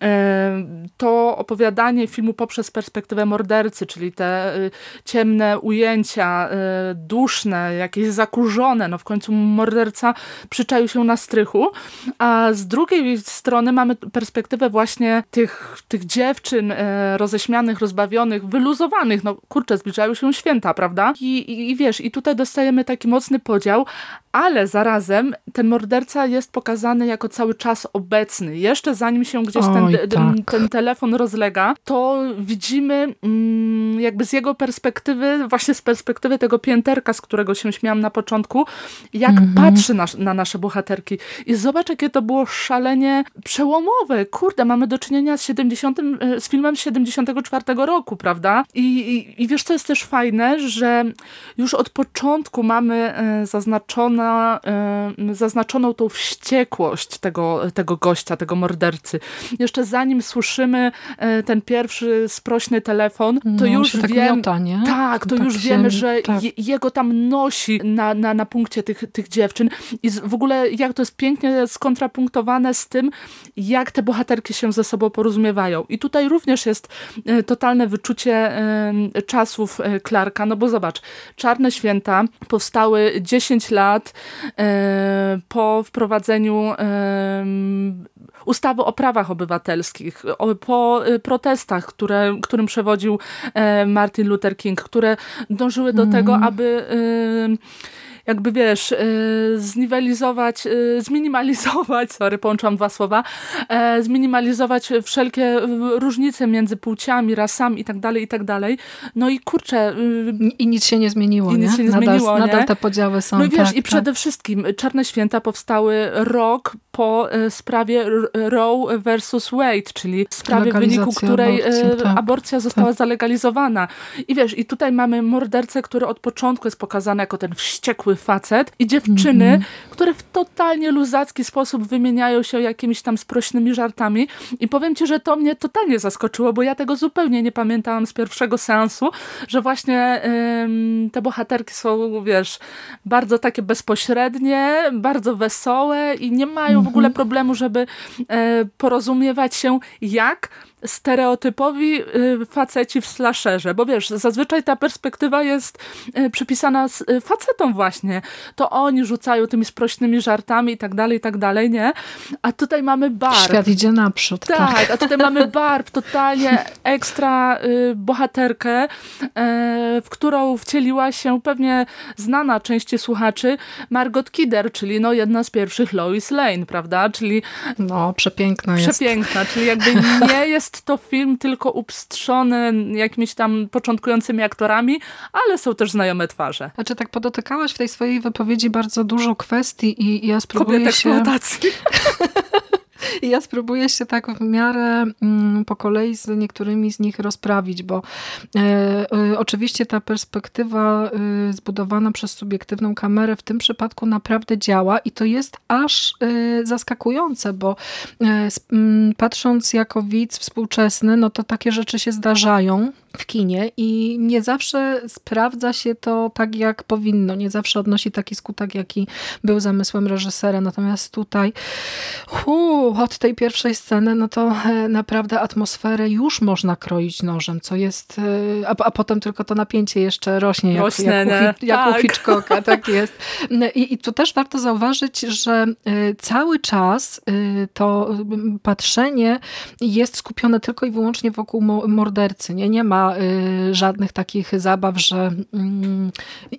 S1: to opowiadanie filmu poprzez perspektywę mordercy, czyli te y, ciemne ujęcia, duszne, jakieś zakurzone, no w końcu morderca przyczaił się na strychu, a z drugiej strony mamy perspektywę właśnie tych, tych dziewczyn roześmianych, rozbawionych, wyluzowanych, no kurczę, zbliżają się święta, prawda? I, i, i wiesz, i tutaj dostajemy taki mocny podział, ale zarazem ten morderca jest pokazany jako cały czas obecny. Jeszcze zanim się gdzieś Oj, ten, tak. ten, telefon rozlega, to widzimy mm, jakby z jego perspektywy, właśnie z perspektywy tego pięterka, z którego się śmiałam na początku, jak mhm. patrzy na, na nasze bohaterki. I zobacz, jakie to było szalenie przełomowe. Kurde, mamy do czynienia z, 70, e, z filmem z 74 roku, prawda? I, i, I wiesz, co jest też fajne, że już od początku mamy e, zaznaczone Y, zaznaczoną tą wściekłość tego, tego gościa, tego mordercy. Jeszcze zanim słyszymy y, ten pierwszy sprośny telefon, to no, już
S2: tak
S1: wiem,
S2: miota, nie?
S1: tak, to tak już się, wiemy, że tak. je, jego tam nosi na, na, na punkcie tych, tych dziewczyn i w ogóle jak to jest pięknie skontrapunktowane z tym, jak te bohaterki się ze sobą porozumiewają. I tutaj również jest totalne wyczucie czasów Clarka, no bo zobacz, Czarne Święta powstały 10 lat E, po wprowadzeniu ustawy o prawach obywatelskich, po e, protestach, które, którym przewodził e, Martin Luther King, które dążyły do mm. tego, aby jakby wiesz, y, zniwelizować, y, zminimalizować, sorry, połączyłam dwa słowa, e, zminimalizować wszelkie różnice między płciami, rasami i tak dalej, i tak dalej. No i kurczę...
S2: Y, I nic się nie zmieniło,
S1: I
S2: nic
S1: się nie nadal, zmieniło,
S2: Nadal te podziały są.
S1: No i wiesz,
S2: tak,
S1: i przede tak. wszystkim Czarne Święta powstały rok po sprawie Roe versus Wade, czyli sprawie, w wyniku której aborcji, tak, aborcja została tak. zalegalizowana. I wiesz, i tutaj mamy mordercę, który od początku jest pokazany jako ten wściekły facet i dziewczyny, mm -hmm. które w totalnie luzacki sposób wymieniają się jakimiś tam sprośnymi żartami i powiem ci, że to mnie totalnie zaskoczyło, bo ja tego zupełnie nie pamiętałam z pierwszego seansu, że właśnie ym, te bohaterki są, wiesz, bardzo takie bezpośrednie, bardzo wesołe i nie mają mm -hmm. w ogóle mhm. problemu, żeby y, porozumiewać się jak stereotypowi y, faceci w slasherze, bo wiesz, zazwyczaj ta perspektywa jest y, przypisana z y, facetom właśnie. To oni rzucają tymi sprośnymi żartami i tak dalej, i tak dalej, nie? A tutaj mamy barb.
S2: Świat idzie naprzód.
S1: Tak, tak. a tutaj mamy barb, totalnie ekstra bohaterkę, w którą wcieliła się pewnie znana części słuchaczy Margot Kidder, czyli no jedna z pierwszych Lois Lane, prawda? Czyli
S2: no, przepiękna
S1: jest. Przepiękna, czyli jakby nie jest jest to film tylko upstrzony jakimiś tam początkującymi aktorami, ale są też znajome twarze.
S2: Znaczy tak podotykałaś w tej swojej wypowiedzi bardzo dużo kwestii i ja spróbuję
S1: Kobiet
S2: się...
S1: eksploatacji.
S2: I ja spróbuję się tak w miarę mm, po kolei z niektórymi z nich rozprawić, bo e, e, oczywiście ta perspektywa e, zbudowana przez subiektywną kamerę w tym przypadku naprawdę działa i to jest aż zaskakujące, bo e, m, patrząc jako widz współczesny, no to takie rzeczy się zdarzają w kinie i nie zawsze sprawdza się to tak, jak powinno. Nie zawsze odnosi taki skutek, jaki był zamysłem reżysera. Natomiast tutaj hu, od tej pierwszej sceny, no to e, naprawdę atmosferę już można kroić nożem, co jest, e, a, a potem tylko to napięcie jeszcze rośnie, jak, rośnie, jak, u, jak tak. u Hitchcocka, tak jest. I, I tu też warto zauważyć, że e, cały czas to patrzenie jest skupione tylko i wyłącznie wokół mordercy. Nie, nie ma ma y, żadnych takich zabaw, że mm,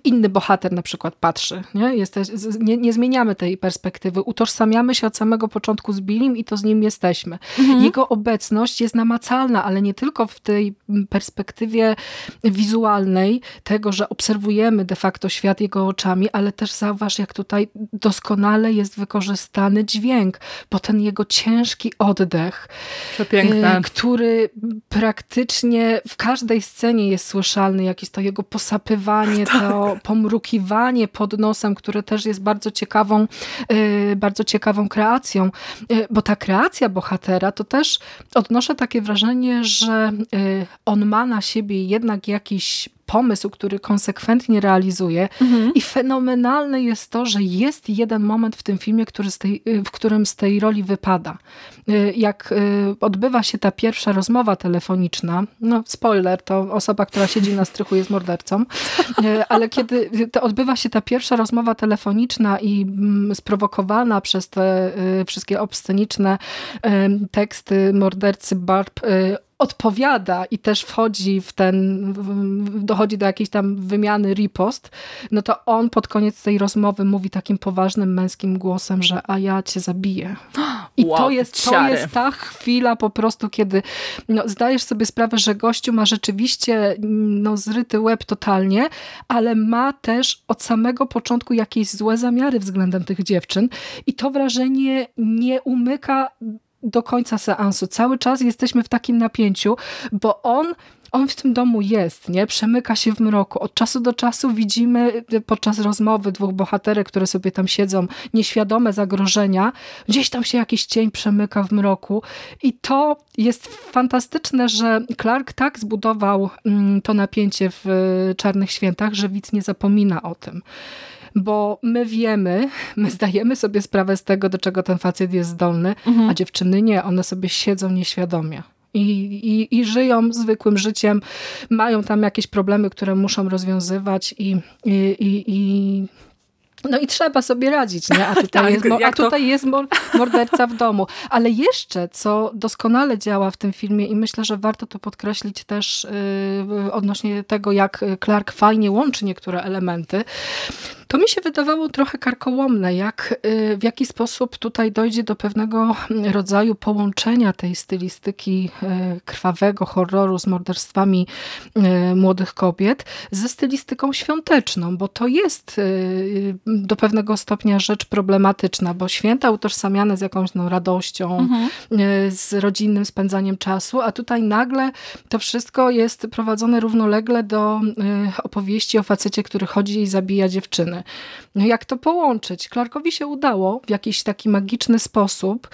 S2: inny bohater na przykład patrzy. Nie? Jesteś, nie, nie, zmieniamy tej perspektywy. Utożsamiamy się od samego początku z Billim i to z nim jesteśmy. Mhm. Jego obecność jest namacalna, ale nie tylko w tej perspektywie wizualnej, tego, że obserwujemy de facto świat jego oczami, ale też zauważ, jak tutaj doskonale jest wykorzystany dźwięk, bo ten jego ciężki oddech,
S1: Przepiękne.
S2: Y, który praktycznie w każdej scenie jest słyszalny, jakieś to jego posapywanie, tak. to pomrukiwanie pod nosem, które też jest bardzo ciekawą, y, bardzo ciekawą kreacją, y, bo ta kreacja bohatera to też odnoszę takie wrażenie, że on ma na siebie jednak jakiś pomysł, który konsekwentnie realizuje mhm. i fenomenalne jest to, że jest jeden moment w tym filmie, który tej, w którym z tej roli wypada. Y, jak y, odbywa się ta pierwsza rozmowa telefoniczna, no spoiler, to osoba, która siedzi na strychu jest mordercą, y, ale kiedy odbywa się ta pierwsza rozmowa telefoniczna i mm, sprowokowana przez te wszystkie obsceniczne teksty mordercy Barb odpowiada i też wchodzi w ten, dochodzi do jakiejś tam wymiany ripost, no to on pod koniec tej rozmowy mówi takim poważnym męskim głosem, że a ja cię zabiję. I wow, to, jest, to jest ta chwila po prostu, kiedy no, zdajesz sobie sprawę, że gościu ma rzeczywiście no, zryty łeb totalnie, ale ma też od samego początku jakieś złe zamiary względem tych dziewczyn i to wrażenie nie umyka do końca seansu. Cały czas jesteśmy w takim napięciu, bo on on w tym domu jest, nie? Przemyka się w mroku. Od czasu do czasu widzimy podczas rozmowy dwóch bohaterek, które sobie tam siedzą, nieświadome zagrożenia. Gdzieś tam się jakiś cień przemyka w mroku i to jest fantastyczne, że Clark tak zbudował mm, to napięcie w Czarnych Świętach, że widz nie zapomina o tym bo my wiemy, my zdajemy sobie sprawę z tego, do czego ten facet jest zdolny, mhm. a dziewczyny nie, one sobie siedzą nieświadomie. I, i, I żyją zwykłym życiem, mają tam jakieś problemy, które muszą rozwiązywać i, i, i no i trzeba sobie radzić, nie? A tutaj, tak, jest, a tutaj jest morderca w domu. Ale jeszcze, co doskonale działa w tym filmie i myślę, że warto to podkreślić też yy, odnośnie tego, jak Clark fajnie łączy niektóre elementy, to mi się wydawało trochę karkołomne, jak, y, w jaki sposób tutaj dojdzie do pewnego rodzaju połączenia tej stylistyki y, krwawego horroru z morderstwami y, młodych kobiet ze stylistyką świąteczną, bo to jest do pewnego stopnia rzecz problematyczna, bo święta utożsamiane z jakąś no, radością, mhm. z rodzinnym spędzaniem czasu, a tutaj nagle to wszystko jest prowadzone równolegle do opowieści o facecie, który chodzi i zabija dziewczyny. No jak to połączyć? Clarkowi się udało w jakiś taki magiczny sposób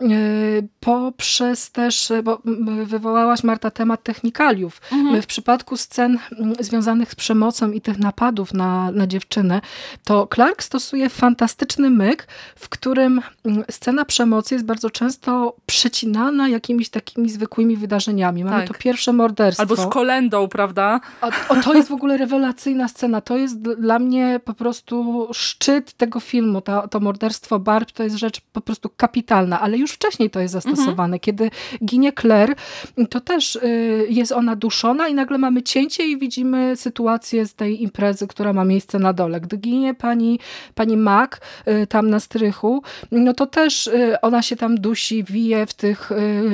S2: yy, poprzez też, bo wywołałaś Marta temat technikaliów. Mhm. W przypadku scen związanych z przemocą i tych napadów na, na dziewczynę, to Clark stosuje fantastyczny myk, w którym scena przemocy jest bardzo często przecinana jakimiś takimi zwykłymi wydarzeniami. Mamy tak. to pierwsze morderstwo.
S1: Albo z kolendą, prawda?
S2: o, to jest w ogóle rewelacyjna scena. To jest dla mnie po prostu prostu szczyt tego filmu. To, to morderstwo Barb to jest rzecz po prostu kapitalna, ale już wcześniej to jest zastosowane. Mhm. Kiedy ginie Claire, to też y, jest ona duszona i nagle mamy cięcie i widzimy sytuację z tej imprezy, która ma miejsce na dole. Gdy ginie pani, pani Mac y, tam na strychu, no to też y, ona się tam dusi, wije w tych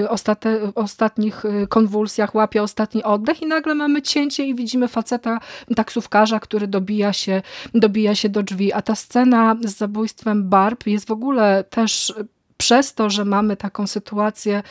S2: ostate, ostatnich konwulsjach, łapie ostatni oddech i nagle mamy cięcie i widzimy faceta, taksówkarza, który dobija się, dobija przybija się do drzwi, a ta scena z zabójstwem Barb jest w ogóle też przez to, że mamy taką sytuację,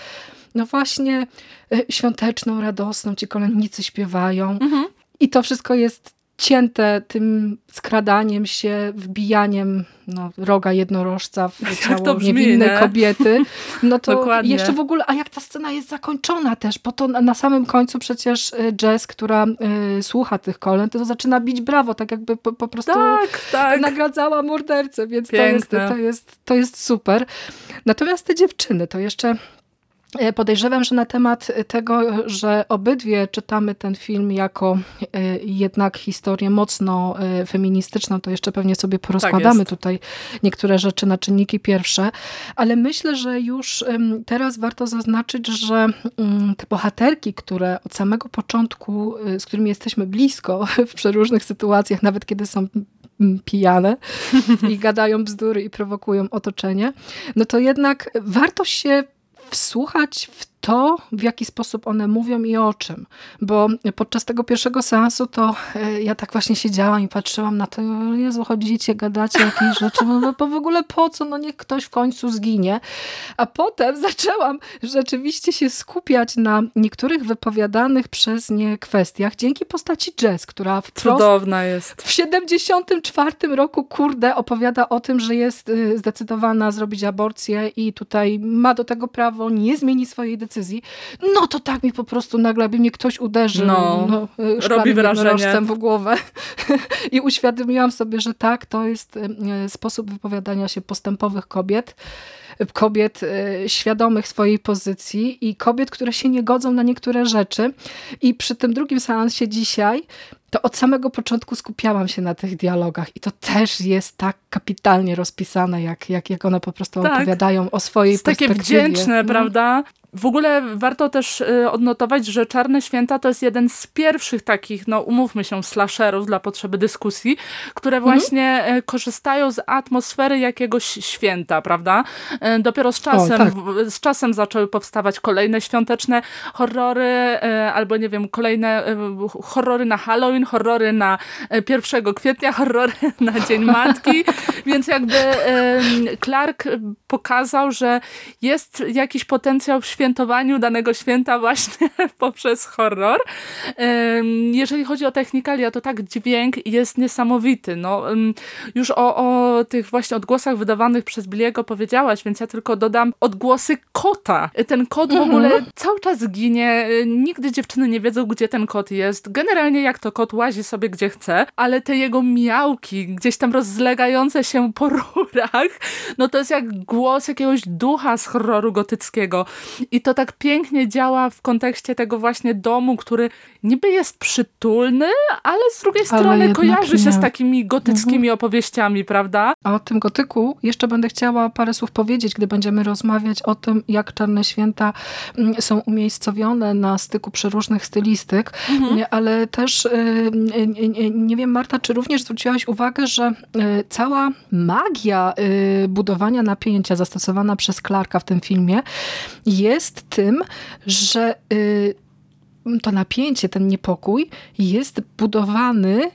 S2: no właśnie y, świąteczną, radosną, ci kolędnicy śpiewają mhm. i to wszystko jest cięte tym skradaniem się, wbijaniem no, roga jednorożca w ciało brzmi, niewinnej nie? kobiety. No to Dokładnie. jeszcze w ogóle, a jak ta scena jest zakończona też, bo to na samym końcu przecież y, Jess, która y, słucha tych kolęd, to zaczyna bić brawo, tak jakby po, po prostu tak, tak. nagradzała mordercę, więc to jest, to, jest, to jest super. Natomiast te dziewczyny, to jeszcze podejrzewam, że na temat tego, że obydwie czytamy ten film jako e, jednak historię mocno e, feministyczną, to jeszcze pewnie sobie porozkładamy tak tutaj niektóre rzeczy na czynniki pierwsze, ale myślę, że już teraz warto zaznaczyć, że mm, te bohaterki, które od samego początku, z którymi jesteśmy blisko w przeróżnych sytuacjach, nawet kiedy są pijane i gadają bzdury i prowokują otoczenie, no to jednak warto się wsłuchać w to, w jaki sposób one mówią i o czym. Bo podczas tego pierwszego seansu to e, ja tak właśnie siedziałam i patrzyłam na to, Jezu, chodzicie, gadacie jakieś rzeczy, no bo w ogóle po co, no niech ktoś w końcu zginie. A potem zaczęłam rzeczywiście się skupiać na niektórych wypowiadanych przez nie kwestiach dzięki postaci Jess, która
S1: wprost Cudowna jest.
S2: w 74 roku, kurde, opowiada o tym, że jest y, zdecydowana zrobić aborcję i tutaj ma do tego prawo, nie zmieni swojej decyzji, decyzji, no to tak mi po prostu nagle by mnie ktoś uderzył
S1: no, no, robi wrażenie
S2: w głowę i uświadomiłam sobie, że tak, to jest e, sposób wypowiadania się postępowych kobiet, kobiet świadomych swojej pozycji i kobiet, które się nie godzą na niektóre rzeczy. I przy tym drugim seansie dzisiaj to od samego początku skupiałam się na tych dialogach i to też jest tak kapitalnie rozpisane, jak, jak, jak one po prostu tak. opowiadają o swojej jest
S1: perspektywie. takie wdzięczne, mhm. prawda? W ogóle warto też y, odnotować, że Czarne Święta to jest jeden z pierwszych takich, no umówmy się, slasherów dla potrzeby dyskusji, które mhm. właśnie mhm. korzystają z atmosfery jakiegoś święta, prawda? Y, dopiero z czasem, o, tak. z czasem zaczęły powstawać kolejne świąteczne horrory, albo nie wiem, kolejne horrory na Halloween, horrory na 1 kwietnia, horrory na Dzień Matki, więc jakby Clark pokazał, że jest jakiś potencjał w świecie świętowaniu danego święta właśnie poprzez horror. Jeżeli chodzi o technikalia, to tak dźwięk jest niesamowity. No, już o, o tych właśnie odgłosach wydawanych przez Billiego powiedziałaś, więc ja tylko dodam odgłosy kota. Ten kot w ogóle mhm. cały czas ginie. Nigdy dziewczyny nie wiedzą, gdzie ten kot jest. Generalnie jak to kot łazi sobie gdzie chce, ale te jego miałki, gdzieś tam rozlegające się po rurach, no to jest jak głos jakiegoś ducha z horroru gotyckiego. I to tak pięknie działa w kontekście tego właśnie domu, który niby jest przytulny, ale z drugiej strony kojarzy się nie. z takimi gotyckimi mhm. opowieściami, prawda?
S2: A o tym gotyku jeszcze będę chciała parę słów powiedzieć, gdy będziemy rozmawiać o tym, jak Czarne Święta mm, są umiejscowione na styku przeróżnych stylistyk, mhm. ale też y, y, y, nie wiem Marta, czy również zwróciłaś uwagę, że cała magia budowania napięcia zastosowana przez Clarka w tym filmie jest tym, że to napięcie, ten niepokój jest budowany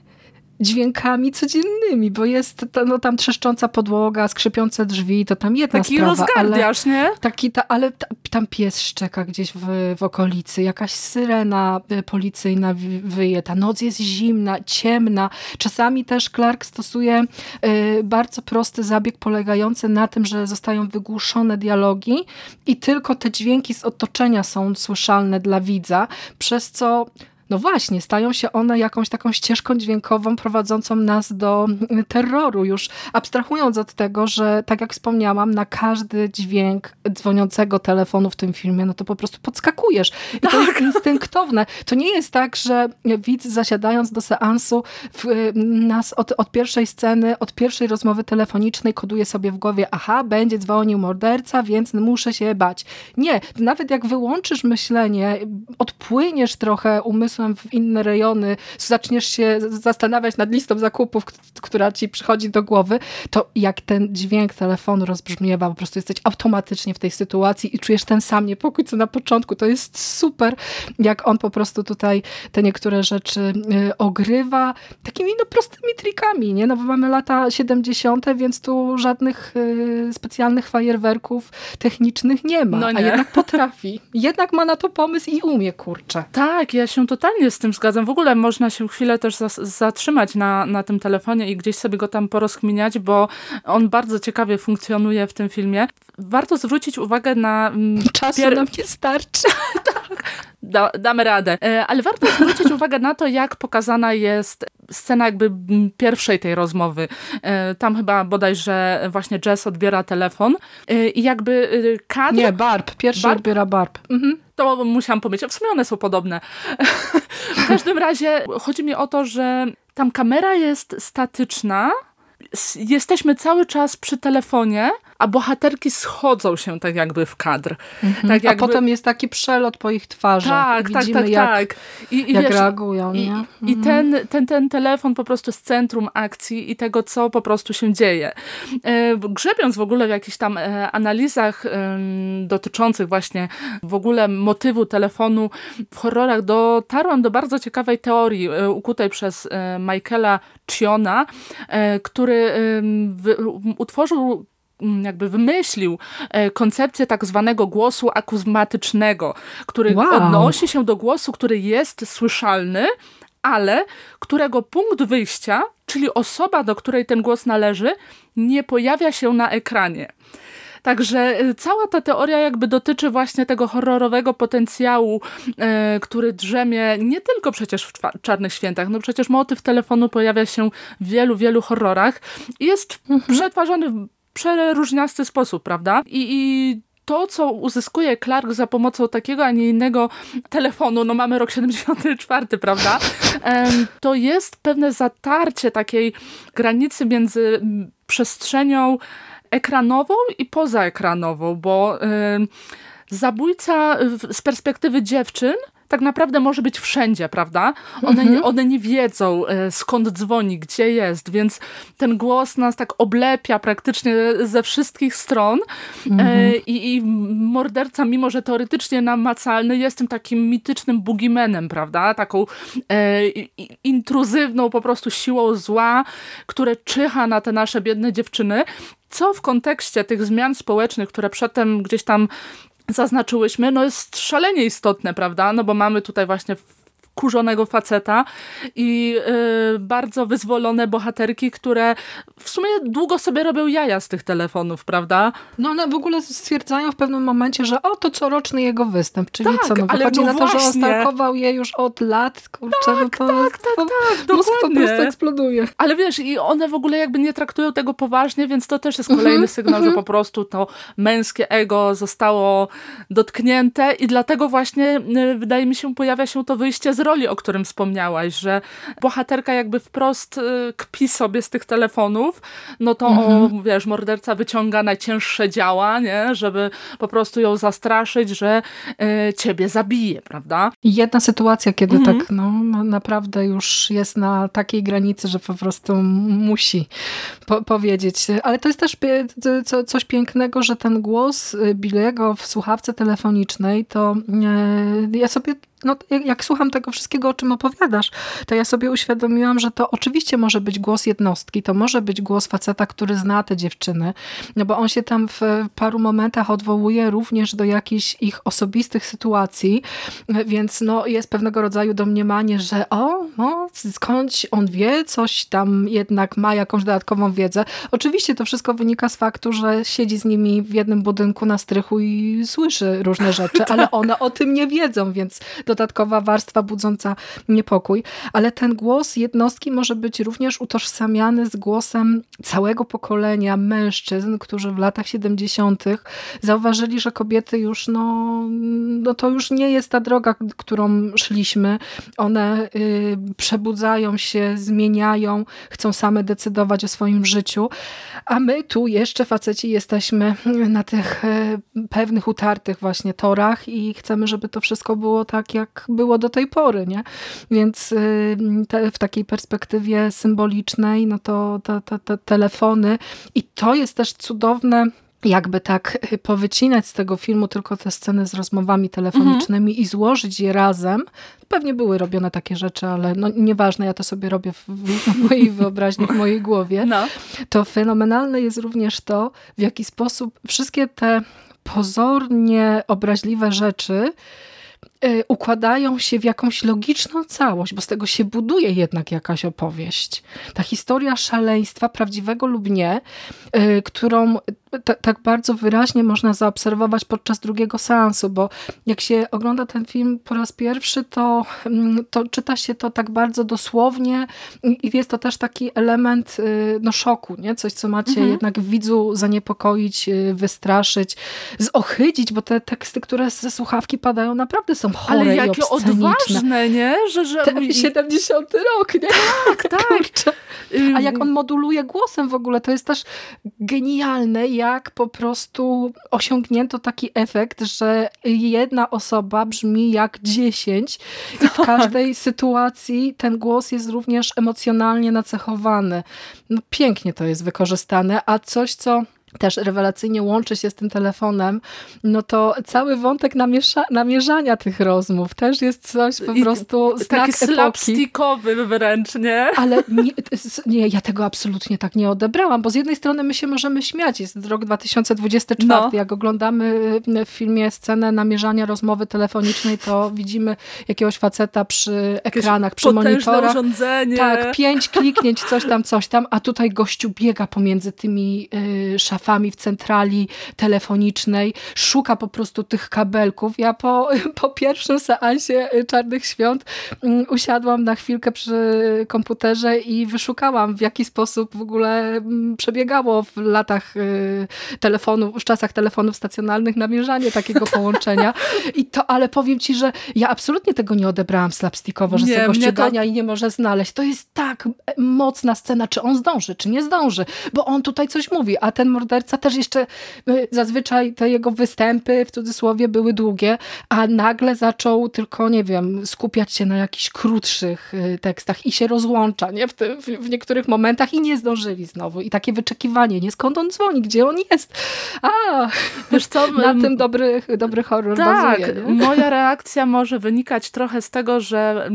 S2: dźwiękami codziennymi, bo jest ta, no, tam trzeszcząca podłoga, skrzypiące drzwi, to tam jedna
S1: taki
S2: sprawa.
S1: Taki rozgardiasz, nie?
S2: Taki, ta, ale ta, tam pies szczeka gdzieś w, w okolicy, jakaś syrena y, policyjna wyje, ta noc jest zimna, ciemna. Czasami też Clark stosuje y, bardzo prosty zabieg polegający na tym, że zostają wygłuszone dialogi i tylko te dźwięki z otoczenia są słyszalne dla widza, przez co no właśnie, stają się one jakąś taką ścieżką dźwiękową prowadzącą nas do terroru, już abstrahując od tego, że tak jak wspomniałam, na każdy dźwięk dzwoniącego telefonu w tym filmie, no to po prostu podskakujesz. I tak. to jest tak. instynktowne. To nie jest tak, że widz zasiadając do seansu w, nas od, od pierwszej sceny, od pierwszej rozmowy telefonicznej koduje sobie w głowie, aha, będzie dzwonił morderca, więc muszę się bać. Nie, nawet jak wyłączysz myślenie, odpłyniesz trochę w inne rejony, zaczniesz się zastanawiać nad listą zakupów, która ci przychodzi do głowy, to jak ten dźwięk telefonu rozbrzmiewa, po prostu jesteś automatycznie w tej sytuacji i czujesz ten sam niepokój, co na początku. To jest super, jak on po prostu tutaj te niektóre rzeczy y, ogrywa takimi no prostymi trikami, nie? No bo mamy lata 70., więc tu żadnych y, specjalnych fajerwerków technicznych nie ma, no nie. a jednak potrafi. Jednak ma na to pomysł i umie, kurczę.
S1: Tak, ja się totalnie totalnie z tym zgadzam. W ogóle można się chwilę też zatrzymać na, na tym telefonie i gdzieś sobie go tam porozkminiać, bo on bardzo ciekawie funkcjonuje w tym filmie. Warto zwrócić uwagę na...
S2: Mm, Czasu pier... nam nie starczy.
S1: tak da, damy radę. E, ale warto zwrócić uwagę na to, jak pokazana jest scena jakby pierwszej tej rozmowy. E, tam chyba bodajże właśnie Jess odbiera telefon e, i jakby kadr...
S2: Nie, Barb. Pierwszy Barb? odbiera Barb. Mhm.
S1: To musiałam powiedzieć. W sumie one są podobne. w każdym razie chodzi mi o to, że tam kamera jest statyczna, jesteśmy cały czas przy telefonie, a bohaterki schodzą się tak jakby w kadr. Mhm. Tak
S2: jakby... A potem jest taki przelot po ich twarzach.
S1: Tak, tak, tak,
S2: jak,
S1: tak.
S2: I, i jak wiesz, reagują.
S1: I, nie? i mhm. ten, ten, ten telefon po prostu z centrum akcji i tego, co po prostu się dzieje. E, grzebiąc w ogóle w jakichś tam e, analizach dotyczących właśnie w ogóle motywu telefonu w horrorach, dotarłam do bardzo ciekawej teorii e, ukutej przez Michaela Chiona, który utworzył jakby wymyślił e, koncepcję tak zwanego głosu akuzmatycznego, który wow. odnosi się do głosu, który jest słyszalny, ale którego punkt wyjścia, czyli osoba, do której ten głos należy, nie pojawia się na ekranie. Także e, cała ta teoria jakby dotyczy właśnie tego horrorowego potencjału, e, który drzemie nie tylko przecież w Czarnych Świętach, no przecież motyw telefonu pojawia się w wielu, wielu horrorach i jest mhm. przetwarzany przeróżniasty sposób, prawda? I, i to, co uzyskuje Clark za pomocą takiego, a nie innego telefonu, no mamy rok 74, prawda? To jest pewne zatarcie takiej granicy między przestrzenią ekranową i pozaekranową, bo zabójca z perspektywy dziewczyn tak naprawdę może być wszędzie, prawda? One, mhm. one nie wiedzą e, skąd dzwoni, gdzie jest, więc ten głos nas tak oblepia praktycznie ze wszystkich stron e, mhm. i, i morderca, mimo że teoretycznie namacalny, jest tym takim mitycznym bugimenem, prawda? Taką e, intruzywną po prostu siłą zła, które czyha na te nasze biedne dziewczyny, co w kontekście tych zmian społecznych, które przedtem gdzieś tam zaznaczyłyśmy, no jest szalenie istotne, prawda? No bo mamy tutaj właśnie wkurzonego faceta i yy, bardzo wyzwolone bohaterki, które w sumie długo sobie robią jaja z tych telefonów, prawda?
S2: No one w ogóle stwierdzają w pewnym momencie, że o, to coroczny jego występ, czyli tak, co, no wychodzi no na to, że on stalkował je już od lat, kurczę,
S1: tak, no to, tak, tak, tak,
S2: tak, po prostu eksploduje.
S1: Ale wiesz, i one w ogóle jakby nie traktują tego poważnie, więc to też jest kolejny -hmm, sygnał, że mhm. po prostu to męskie ego zostało dotknięte i dlatego właśnie y, wydaje mi się pojawia się to wyjście z roli, o którym wspomniałaś, że bohaterka jakby wprost y, kpi sobie z tych telefonów, no to mhm. o, wiesz, morderca wyciąga najcięższe działa, nie? żeby po prostu ją zastraszyć, że y, ciebie zabije, prawda?
S2: Jedna sytuacja, kiedy mhm. tak no, naprawdę już jest na takiej granicy, że po prostu musi po powiedzieć. Ale to jest też co, coś pięknego, że ten głos Bilego w słuchawce telefonicznej, to e, ja sobie no, jak, jak, słucham tego wszystkiego, o czym opowiadasz, to ja sobie uświadomiłam, że to oczywiście może być głos jednostki, to może być głos faceta, który zna te dziewczyny, no bo on się tam w paru momentach odwołuje również do jakichś ich osobistych sytuacji, więc no, jest pewnego rodzaju domniemanie, że o, no, skądś on wie, coś tam jednak ma jakąś dodatkową wiedzę. Oczywiście to wszystko wynika z faktu, że siedzi z nimi w jednym budynku na strychu i słyszy różne rzeczy, tak. ale one o tym nie wiedzą, więc dodatkowa warstwa budząca niepokój. Ale ten głos jednostki może być również utożsamiany z głosem całego pokolenia mężczyzn, którzy w latach 70. zauważyli, że kobiety już, no, no to już nie jest ta droga, którą szliśmy. One y, przebudzają się, zmieniają, chcą same decydować o swoim życiu, a my tu jeszcze faceci jesteśmy na tych y, pewnych utartych właśnie torach i chcemy, żeby to wszystko było tak, jak było do tej pory, nie? Więc y, te, w takiej perspektywie symbolicznej, no to te, te, te telefony i to jest też cudowne jakby tak powycinać z tego filmu tylko te sceny z rozmowami telefonicznymi mhm. i złożyć je razem. Pewnie były robione takie rzeczy, ale no nieważne, ja to sobie robię w, w mojej wyobraźni, w mojej głowie. No. To fenomenalne jest również to, w jaki sposób wszystkie te pozornie obraźliwe rzeczy y, układają się w jakąś logiczną całość, bo z tego się buduje jednak jakaś opowieść. Ta historia szaleństwa, prawdziwego lub nie, y, którą tak bardzo wyraźnie można zaobserwować podczas drugiego seansu, bo jak się ogląda ten film po raz pierwszy, to, mm, to czyta się to tak bardzo dosłownie i jest to też taki element no, szoku, nie? coś co macie mhm. jednak w widzu zaniepokoić, wystraszyć, zohydzić, bo te teksty, które ze słuchawki padają naprawdę są chore
S1: Ale
S2: jakie
S1: odważne, nie?
S2: Że, że... Ten 70 rok, nie?
S1: Tak, tak.
S2: A jak on moduluje głosem w ogóle, to jest też genialne, jak po prostu osiągnięto taki efekt, że jedna osoba brzmi jak dziesięć i w każdej sytuacji ten głos jest również emocjonalnie nacechowany. No pięknie to jest wykorzystane, a coś, co też rewelacyjnie łączy się z tym telefonem, no to cały wątek namiesza, namierzania tych rozmów też jest coś po I prostu znak
S1: Taki slapstickowy wręcz, nie?
S2: Ale nie, nie, ja tego absolutnie tak nie odebrałam, bo z jednej strony my się możemy śmiać, jest rok 2024, no. jak oglądamy w filmie scenę namierzania rozmowy telefonicznej, to widzimy jakiegoś faceta przy ekranach, przy monitorach.
S1: urządzenie.
S2: Tak, pięć kliknięć, coś tam, coś tam, a tutaj gościu biega pomiędzy tymi y, szafami szafami w centrali telefonicznej, szuka po prostu tych kabelków. Ja po, po pierwszym seansie Czarnych Świąt mm, usiadłam na chwilkę przy komputerze i wyszukałam w jaki sposób w ogóle mm, przebiegało w latach y, telefonów, w czasach telefonów stacjonarnych namierzanie takiego połączenia. I to, ale powiem ci, że ja absolutnie tego nie odebrałam slapstickowo, że nie, tego ścigania to... i nie może znaleźć. To jest tak mocna scena, czy on zdąży, czy nie zdąży, bo on tutaj coś mówi, a ten morderca też jeszcze y, zazwyczaj te jego występy w cudzysłowie były długie, a nagle zaczął tylko, nie wiem, skupiać się na jakichś krótszych y, tekstach i się rozłącza nie? W, te, w, niektórych momentach i nie zdążyli znowu. I takie wyczekiwanie, nie skąd on dzwoni, gdzie on jest. A, wiesz co, na tym dobry, dobry horror
S1: tak,
S2: bazuje.
S1: Nie? moja reakcja może wynikać trochę z tego, że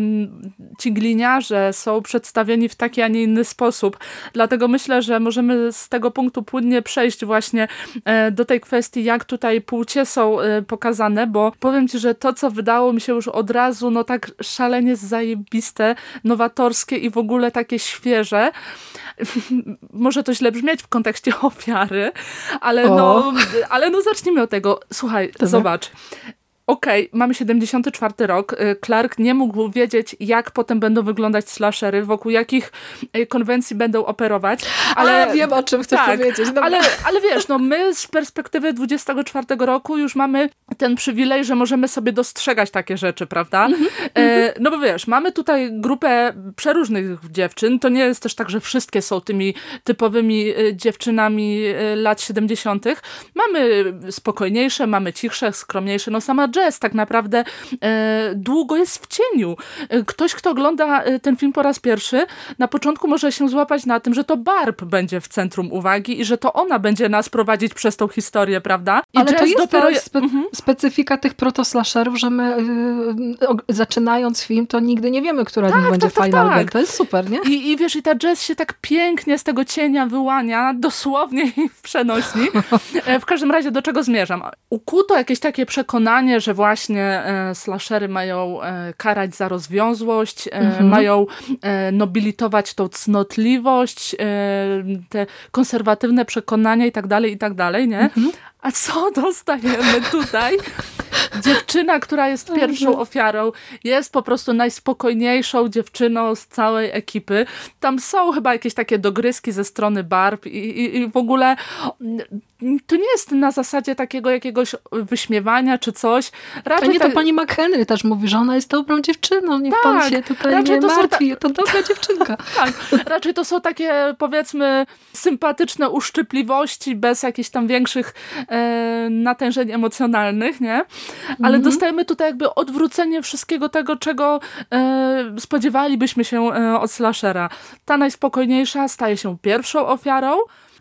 S1: ci gliniarze są przedstawieni w taki, a nie inny sposób. Dlatego myślę, że możemy z tego punktu płynnie przejść właśnie e, do tej kwestii, jak tutaj płcie są e, pokazane, bo powiem Ci, że to, co wydało mi się już od razu, no tak szalenie zajebiste, nowatorskie i w ogóle takie świeże. Może to źle brzmieć w kontekście ofiary, ale no, ale no zacznijmy od tego. Słuchaj, Dobra. zobacz okej, okay, mamy 74 rok, y, Clark nie mógł wiedzieć, jak potem będą wyglądać slashery, wokół jakich y, konwencji będą operować.
S2: Ale A, wiem, o czym chcesz tak, powiedzieć.
S1: Ale, ale wiesz, no my z perspektywy 24 roku już mamy ten przywilej, że możemy sobie dostrzegać takie rzeczy, prawda? Mm -hmm. e, no bo wiesz, mamy tutaj grupę przeróżnych dziewczyn, to nie jest też tak, że wszystkie są tymi typowymi dziewczynami lat 70. Mamy spokojniejsze, mamy cichsze, skromniejsze, no sama jazz tak naprawdę e, długo jest w cieniu. E, ktoś, kto ogląda e, ten film po raz pierwszy, na początku może się złapać na tym, że to Barb będzie w centrum uwagi i że to ona będzie nas prowadzić przez tą historię, prawda?
S2: I Ale to jest dopiero... spe mhm. specyfika tych protoslasherów, że my yy, zaczynając film, to nigdy nie wiemy, która tak, będzie tak, tak final tak. To jest super, nie?
S1: I, I wiesz, i ta jazz się tak pięknie z tego cienia wyłania, dosłownie i w przenośni. w każdym razie, do czego zmierzam? Ukuto jakieś takie przekonanie, że właśnie e, slashery mają e, karać za rozwiązłość, e, mhm. mają nobilitować tą cnotliwość, te konserwatywne przekonania i tak dalej, i tak dalej, nie? Mhm. A co dostajemy tutaj? Dziewczyna, która jest pierwszą ofiarą, jest po prostu najspokojniejszą dziewczyną z całej ekipy. Tam są chyba jakieś takie dogryzki ze strony Barb i, i, i w ogóle to nie jest na zasadzie takiego jakiegoś wyśmiewania czy coś.
S2: Raczej to nie, to pani McHenry też mówi, że ona jest dobrą dziewczyną, niech tak, pan się tutaj nie to martwi, ta... to dobra dziewczynka.
S1: tak, raczej to są takie powiedzmy sympatyczne uszczypliwości bez jakichś tam większych e, natężeń emocjonalnych, nie? Ale mhm. dostajemy tutaj jakby odwrócenie wszystkiego tego, czego e, spodziewalibyśmy się e, od slashera. Ta najspokojniejsza staje się pierwszą ofiarą,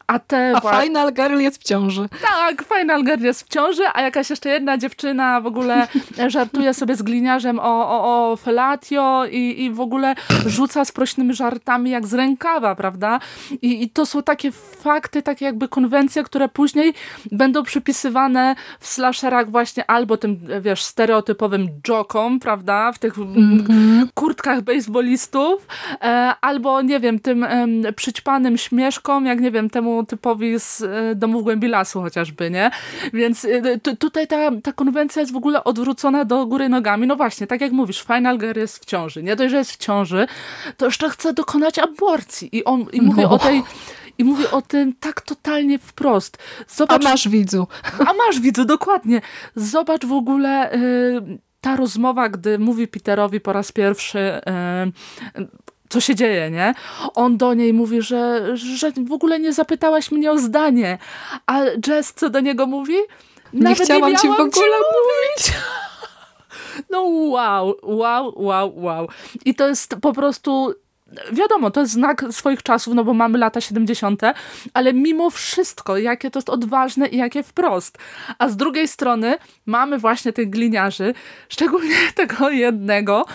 S1: A, te
S2: a Final Girl jest w ciąży.
S1: Tak, Final Girl jest w ciąży, a jakaś jeszcze jedna dziewczyna w ogóle żartuje sobie z gliniarzem o, o, o felatio i, i w ogóle rzuca sprośnymi żartami jak z rękawa, prawda? I, I to są takie fakty, takie jakby konwencje, które później będą przypisywane w slasherach właśnie albo tym, wiesz, stereotypowym jokom, prawda? W tych mm -hmm. kurtkach baseballistów, e, albo nie wiem, tym przyćpanym śmieszkom, jak nie wiem, temu typowi z e, domów głębi lasu chociażby, nie? Więc e, tutaj ta, ta konwencja jest w ogóle odwrócona do góry nogami. No właśnie, tak jak mówisz, Final Girl jest w ciąży. Nie dość, że jest w ciąży, to jeszcze chce dokonać aborcji. I on i mówi no. o tej i mówi o tym tak totalnie wprost.
S2: Zobacz, a masz widzu.
S1: A masz widzu, dokładnie. Zobacz w ogóle y, ta rozmowa, gdy mówi Peterowi po raz pierwszy y, co się dzieje, nie? On do niej mówi, że, że w ogóle nie zapytałaś mnie o zdanie. A Jess co do niego mówi?
S2: Nawet nie chciałam nie ci w ogóle ci mówić.
S1: No wow, wow, wow, wow. I to jest po prostu wiadomo, to jest znak swoich czasów, no bo mamy lata 70., ale mimo wszystko, jakie to jest odważne i jakie wprost. A z drugiej strony mamy właśnie tych gliniarzy, szczególnie tego jednego,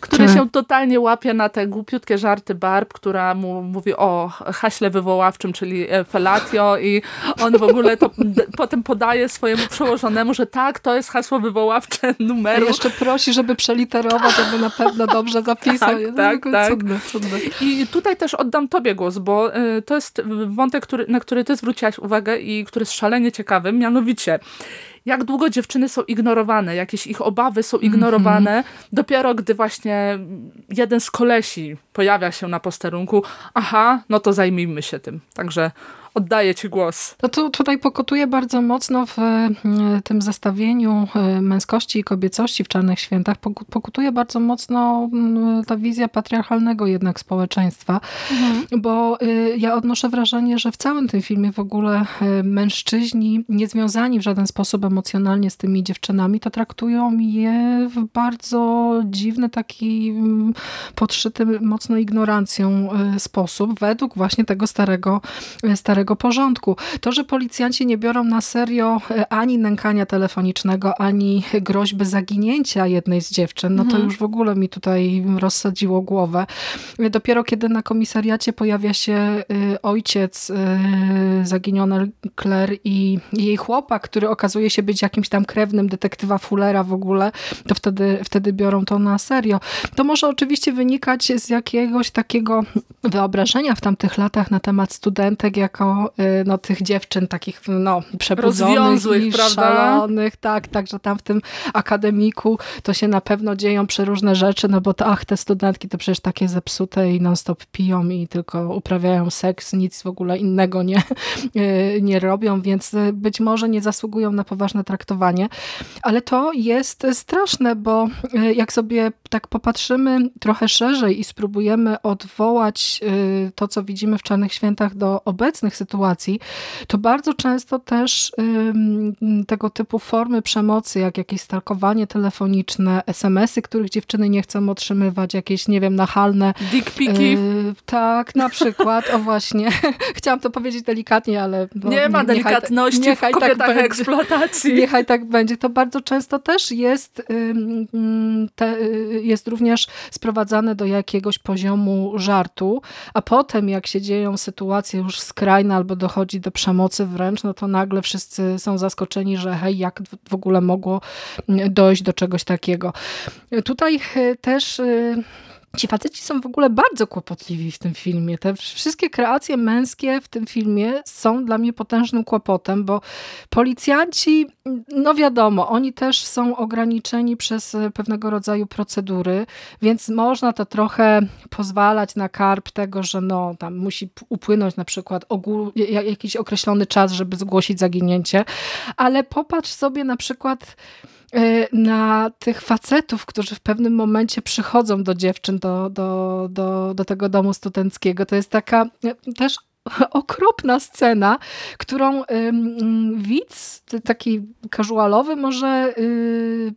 S1: który się totalnie łapie na te głupiutkie żarty Barb, która mu mówi o haśle wywoławczym, czyli e, felatio i on w ogóle to potem podaje swojemu przełożonemu, że tak, to jest hasło wywoławcze numeru.
S2: A jeszcze prosi, żeby przeliterować, żeby na pewno dobrze zapisał.
S1: Tak, tak, tak. Cudne, cudne. I tutaj też oddam tobie głos, bo y, to jest wątek, który, na który ty zwróciłaś uwagę i który jest szalenie ciekawy, mianowicie jak długo dziewczyny są ignorowane, jakieś ich obawy są mhm. ignorowane, mm -hmm. dopiero gdy właśnie jeden z kolesi pojawia się na posterunku, aha, no to zajmijmy się tym. Także oddaję ci głos.
S2: No tu, tutaj pokutuje bardzo mocno w e, tym zestawieniu e, męskości i kobiecości w Czarnych Świętach, pokutuje bardzo mocno ta wizja patriarchalnego jednak społeczeństwa, mhm. bo e, ja odnoszę wrażenie, że w całym tym filmie w ogóle mężczyźni niezwiązani w żaden sposób emocjonalnie z tymi dziewczynami, to traktują je w bardzo dziwny, taki podszyty mocno ignorancją sposób, według właśnie tego starego, starego porządku. To, że policjanci nie biorą na serio e, ani nękania telefonicznego, ani groźby zaginięcia jednej z dziewczyn, no to mhm. już w ogóle mi tutaj rozsadziło głowę. Dopiero kiedy na komisariacie pojawia się e, ojciec e, zaginionej Claire i jej chłopak, który okazuje się być jakimś tam krewnym detektywa Fullera w ogóle, to wtedy, wtedy biorą to na serio. To może oczywiście wynikać z jakiegoś takiego wyobrażenia w tamtych latach na temat studentek jako Y, no, tych dziewczyn takich no, przebudzonych i prawda? szalonych. Tak, także tam w tym akademiku to się na pewno dzieją przeróżne rzeczy, no bo to, ach, te studentki to przecież takie zepsute i non-stop piją i tylko uprawiają seks, nic w ogóle innego nie, y, nie robią, więc być może nie zasługują na poważne traktowanie. Ale to jest straszne, bo y, jak sobie tak popatrzymy trochę szerzej i spróbujemy odwołać to, co widzimy w Czarnych Świętach do obecnych sytuacji, sytuacji, to bardzo często też tego typu formy przemocy, jak jakieś stalkowanie telefoniczne, SMS-y, których dziewczyny nie chcą otrzymywać, jakieś, nie wiem, nachalne...
S1: Dickpiki. Y,
S2: tak, na przykład, o właśnie. Chciałam to powiedzieć delikatnie, ale...
S1: No, nie ma delikatności niechaj, w kobietach tak eksploatacji.
S2: Niechaj tak będzie. To bardzo często też jest, te, y, jest również sprowadzane do jakiegoś poziomu żartu, a potem jak się dzieją sytuacje już skrajne albo dochodzi do przemocy wręcz, no to nagle wszyscy są zaskoczeni, że hej, jak w ogóle mogło dojść do czegoś takiego. Tutaj e, też e, Ci faceci są w ogóle bardzo kłopotliwi w tym filmie. Te wszystkie kreacje męskie w tym filmie są dla mnie potężnym kłopotem, bo policjanci, no wiadomo, oni też są ograniczeni przez pewnego rodzaju procedury, więc można to trochę pozwalać na karp tego, że no tam musi upłynąć na przykład ogół, jakiś określony czas, żeby zgłosić zaginięcie, ale popatrz sobie na przykład E, na tych facetów, którzy w pewnym momencie przychodzą do dziewczyn, do, do, do, do tego domu studenckiego. To jest taka e, też okropna scena, którą widz, taki casualowy może y,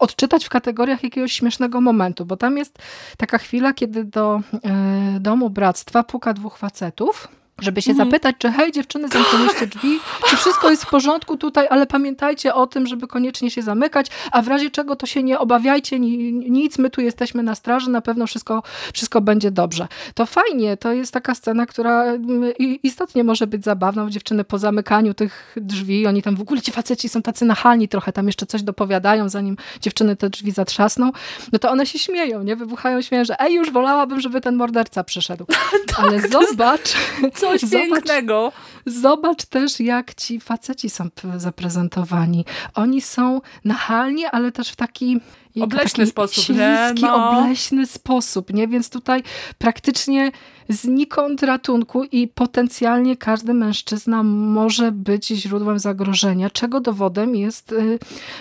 S2: odczytać w kategoriach jakiegoś śmiesznego momentu, bo tam jest taka chwila, kiedy do e, domu bractwa puka dwóch facetów żeby się mhm. zapytać, czy hej dziewczyny, zamknęliście drzwi, czy wszystko jest w porządku tutaj, ale pamiętajcie o tym, żeby koniecznie się zamykać, a w razie czego to się nie obawiajcie, nic, my tu jesteśmy na straży, na pewno wszystko, wszystko będzie dobrze. To fajnie, to jest taka scena, która mm, istotnie może być zabawna, dziewczyny po zamykaniu tych drzwi, oni tam w ogóle ci faceci są tacy nachalni trochę, tam jeszcze coś dopowiadają, zanim dziewczyny te drzwi zatrzasną, no to one się śmieją, nie? Wybuchają śmieją, że ej, już wolałabym, żeby ten morderca przyszedł. Ale tak, zobacz,
S1: coś zobacz, pięknego.
S2: Zobacz też, jak ci faceci są zaprezentowani. Oni są nachalni, ale też w taki
S1: obleśny taki sposób, śliski?
S2: No. obleśny sposób, nie? Więc tutaj praktycznie znikąd ratunku i potencjalnie każdy mężczyzna może być źródłem zagrożenia, czego dowodem jest y,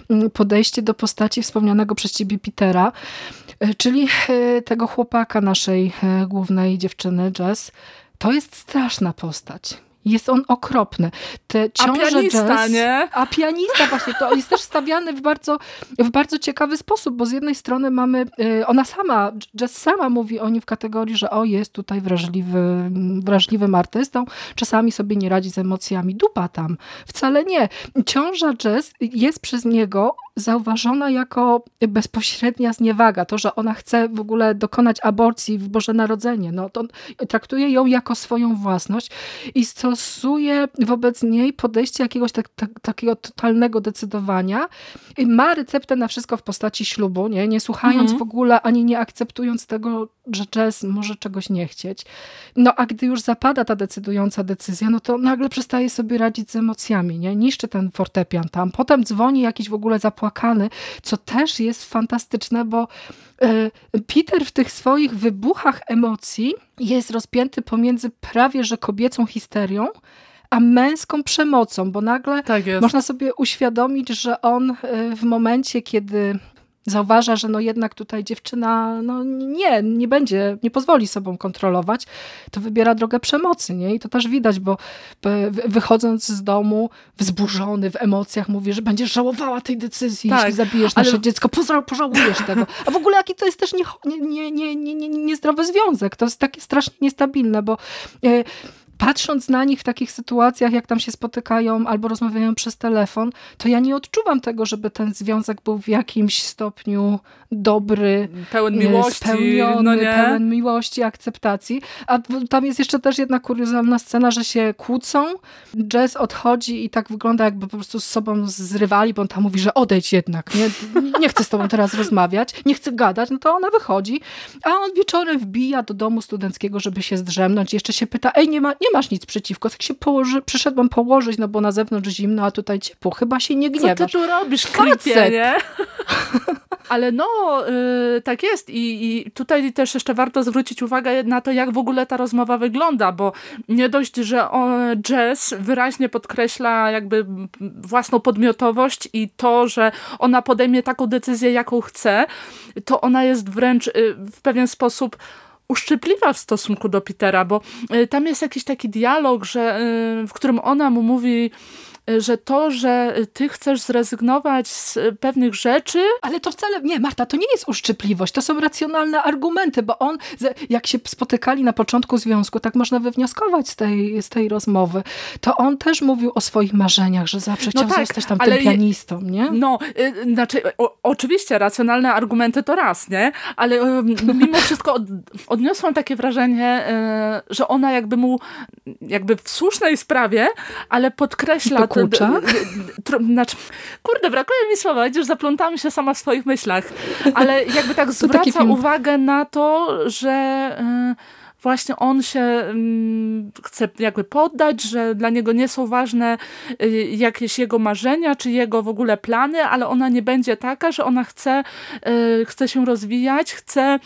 S2: mm, podejście do postaci wspomnianego przez ciebie Petera, y, czyli y, tego chłopaka naszej głównej dziewczyny, Jess. To jest straszna postać. Jest on okropny.
S1: Te ciąże a pianista, jazz, nie?
S2: A pianista właśnie, to jest też stawiany w bardzo, w bardzo ciekawy sposób, bo z jednej strony mamy, y, ona sama, jazz sama mówi o nim w kategorii, że o, jest tutaj wrażliwy, wrażliwym artystą, czasami sobie nie radzi z emocjami. Dupa tam. Wcale nie. Ciąża jazz jest przez niego zauważona jako bezpośrednia zniewaga. To, że ona chce w ogóle dokonać aborcji w Boże Narodzenie, no to traktuje ją jako swoją własność i stosuje wobec niej podejście jakiegoś tak, tak, takiego totalnego decydowania. I ma receptę na wszystko w postaci ślubu, nie, nie słuchając mhm. w ogóle ani nie akceptując tego, że Jess może czegoś nie chcieć. No a gdy już zapada ta decydująca decyzja, no to nagle przestaje sobie radzić z emocjami, nie? Niszczy ten fortepian tam. Potem dzwoni jakiś w ogóle zapłakany, co też jest fantastyczne, bo e, Peter w tych swoich wybuchach emocji jest rozpięty pomiędzy prawie że kobiecą histerią, a męską przemocą, bo nagle tak można sobie uświadomić, że on e, w momencie, kiedy zauważa, że no jednak tutaj dziewczyna no nie, nie będzie, nie pozwoli sobą kontrolować, to wybiera drogę przemocy, nie? I to też widać, bo wychodząc z domu wzburzony, w emocjach mówi, że będziesz żałowała tej decyzji, tak, jeśli zabijesz ale... nasze dziecko, pożałujesz tego. A w ogóle jaki to jest też niezdrowy nie, nie, nie, nie, nie związek, to jest takie strasznie niestabilne, bo e, patrząc na nich w takich sytuacjach, jak tam się spotykają albo rozmawiają przez telefon, to ja nie odczuwam tego, żeby ten związek był w jakimś stopniu dobry,
S1: pełen miłości,
S2: spełniony, no pełen miłości, akceptacji. A tam jest jeszcze też jedna kuriozalna scena, że się kłócą, Jess odchodzi i tak wygląda jakby po prostu z sobą zrywali, bo on tam mówi, że odejdź jednak, nie, nie chcę z tobą teraz rozmawiać, nie chcę gadać, no to ona wychodzi, a on wieczorem wbija do domu studenckiego, żeby się zdrzemnąć, jeszcze się pyta, ej, nie ma, nie masz nic przeciwko, tak się położy, przyszedłem położyć, no bo na zewnątrz zimno, a tutaj ciepło, chyba się nie gniewasz.
S1: Co ty tu robisz, krypie, nie? Ale no, yy, tak jest. I, I tutaj też jeszcze warto zwrócić uwagę na to, jak w ogóle ta rozmowa wygląda, bo nie dość, że Jess wyraźnie podkreśla jakby własną podmiotowość i to, że ona podejmie taką decyzję, jaką chce, to ona jest wręcz yy, w pewien sposób uszczypliwa w stosunku do Petera, bo y, tam jest jakiś taki dialog, że, y, w którym ona mu mówi że to, że ty chcesz zrezygnować z pewnych rzeczy...
S2: Ale to wcale, nie Marta, to nie jest uszczypliwość, to są racjonalne argumenty, bo on, jak się spotykali na początku związku, tak można wywnioskować z tej, z tej rozmowy, to on też mówił o swoich marzeniach, że zawsze no chciał tak, zostać tam tym pianistą, nie?
S1: No, y, znaczy, o, oczywiście racjonalne argumenty to raz, nie? Ale y, mimo wszystko od, odniosłam takie wrażenie, y, że ona jakby mu, jakby w słusznej sprawie, ale podkreśla
S2: dokucza?
S1: Znaczy, kurde, brakuje mi słowa, już zaplątałam się sama w swoich myślach, ale jakby tak zwraca uwagę na to, że y, właśnie on się mm, chce jakby poddać, że dla niego nie są ważne y, jakieś jego marzenia, czy jego w ogóle plany, ale ona nie będzie taka, że ona chce, y, chce się rozwijać, chce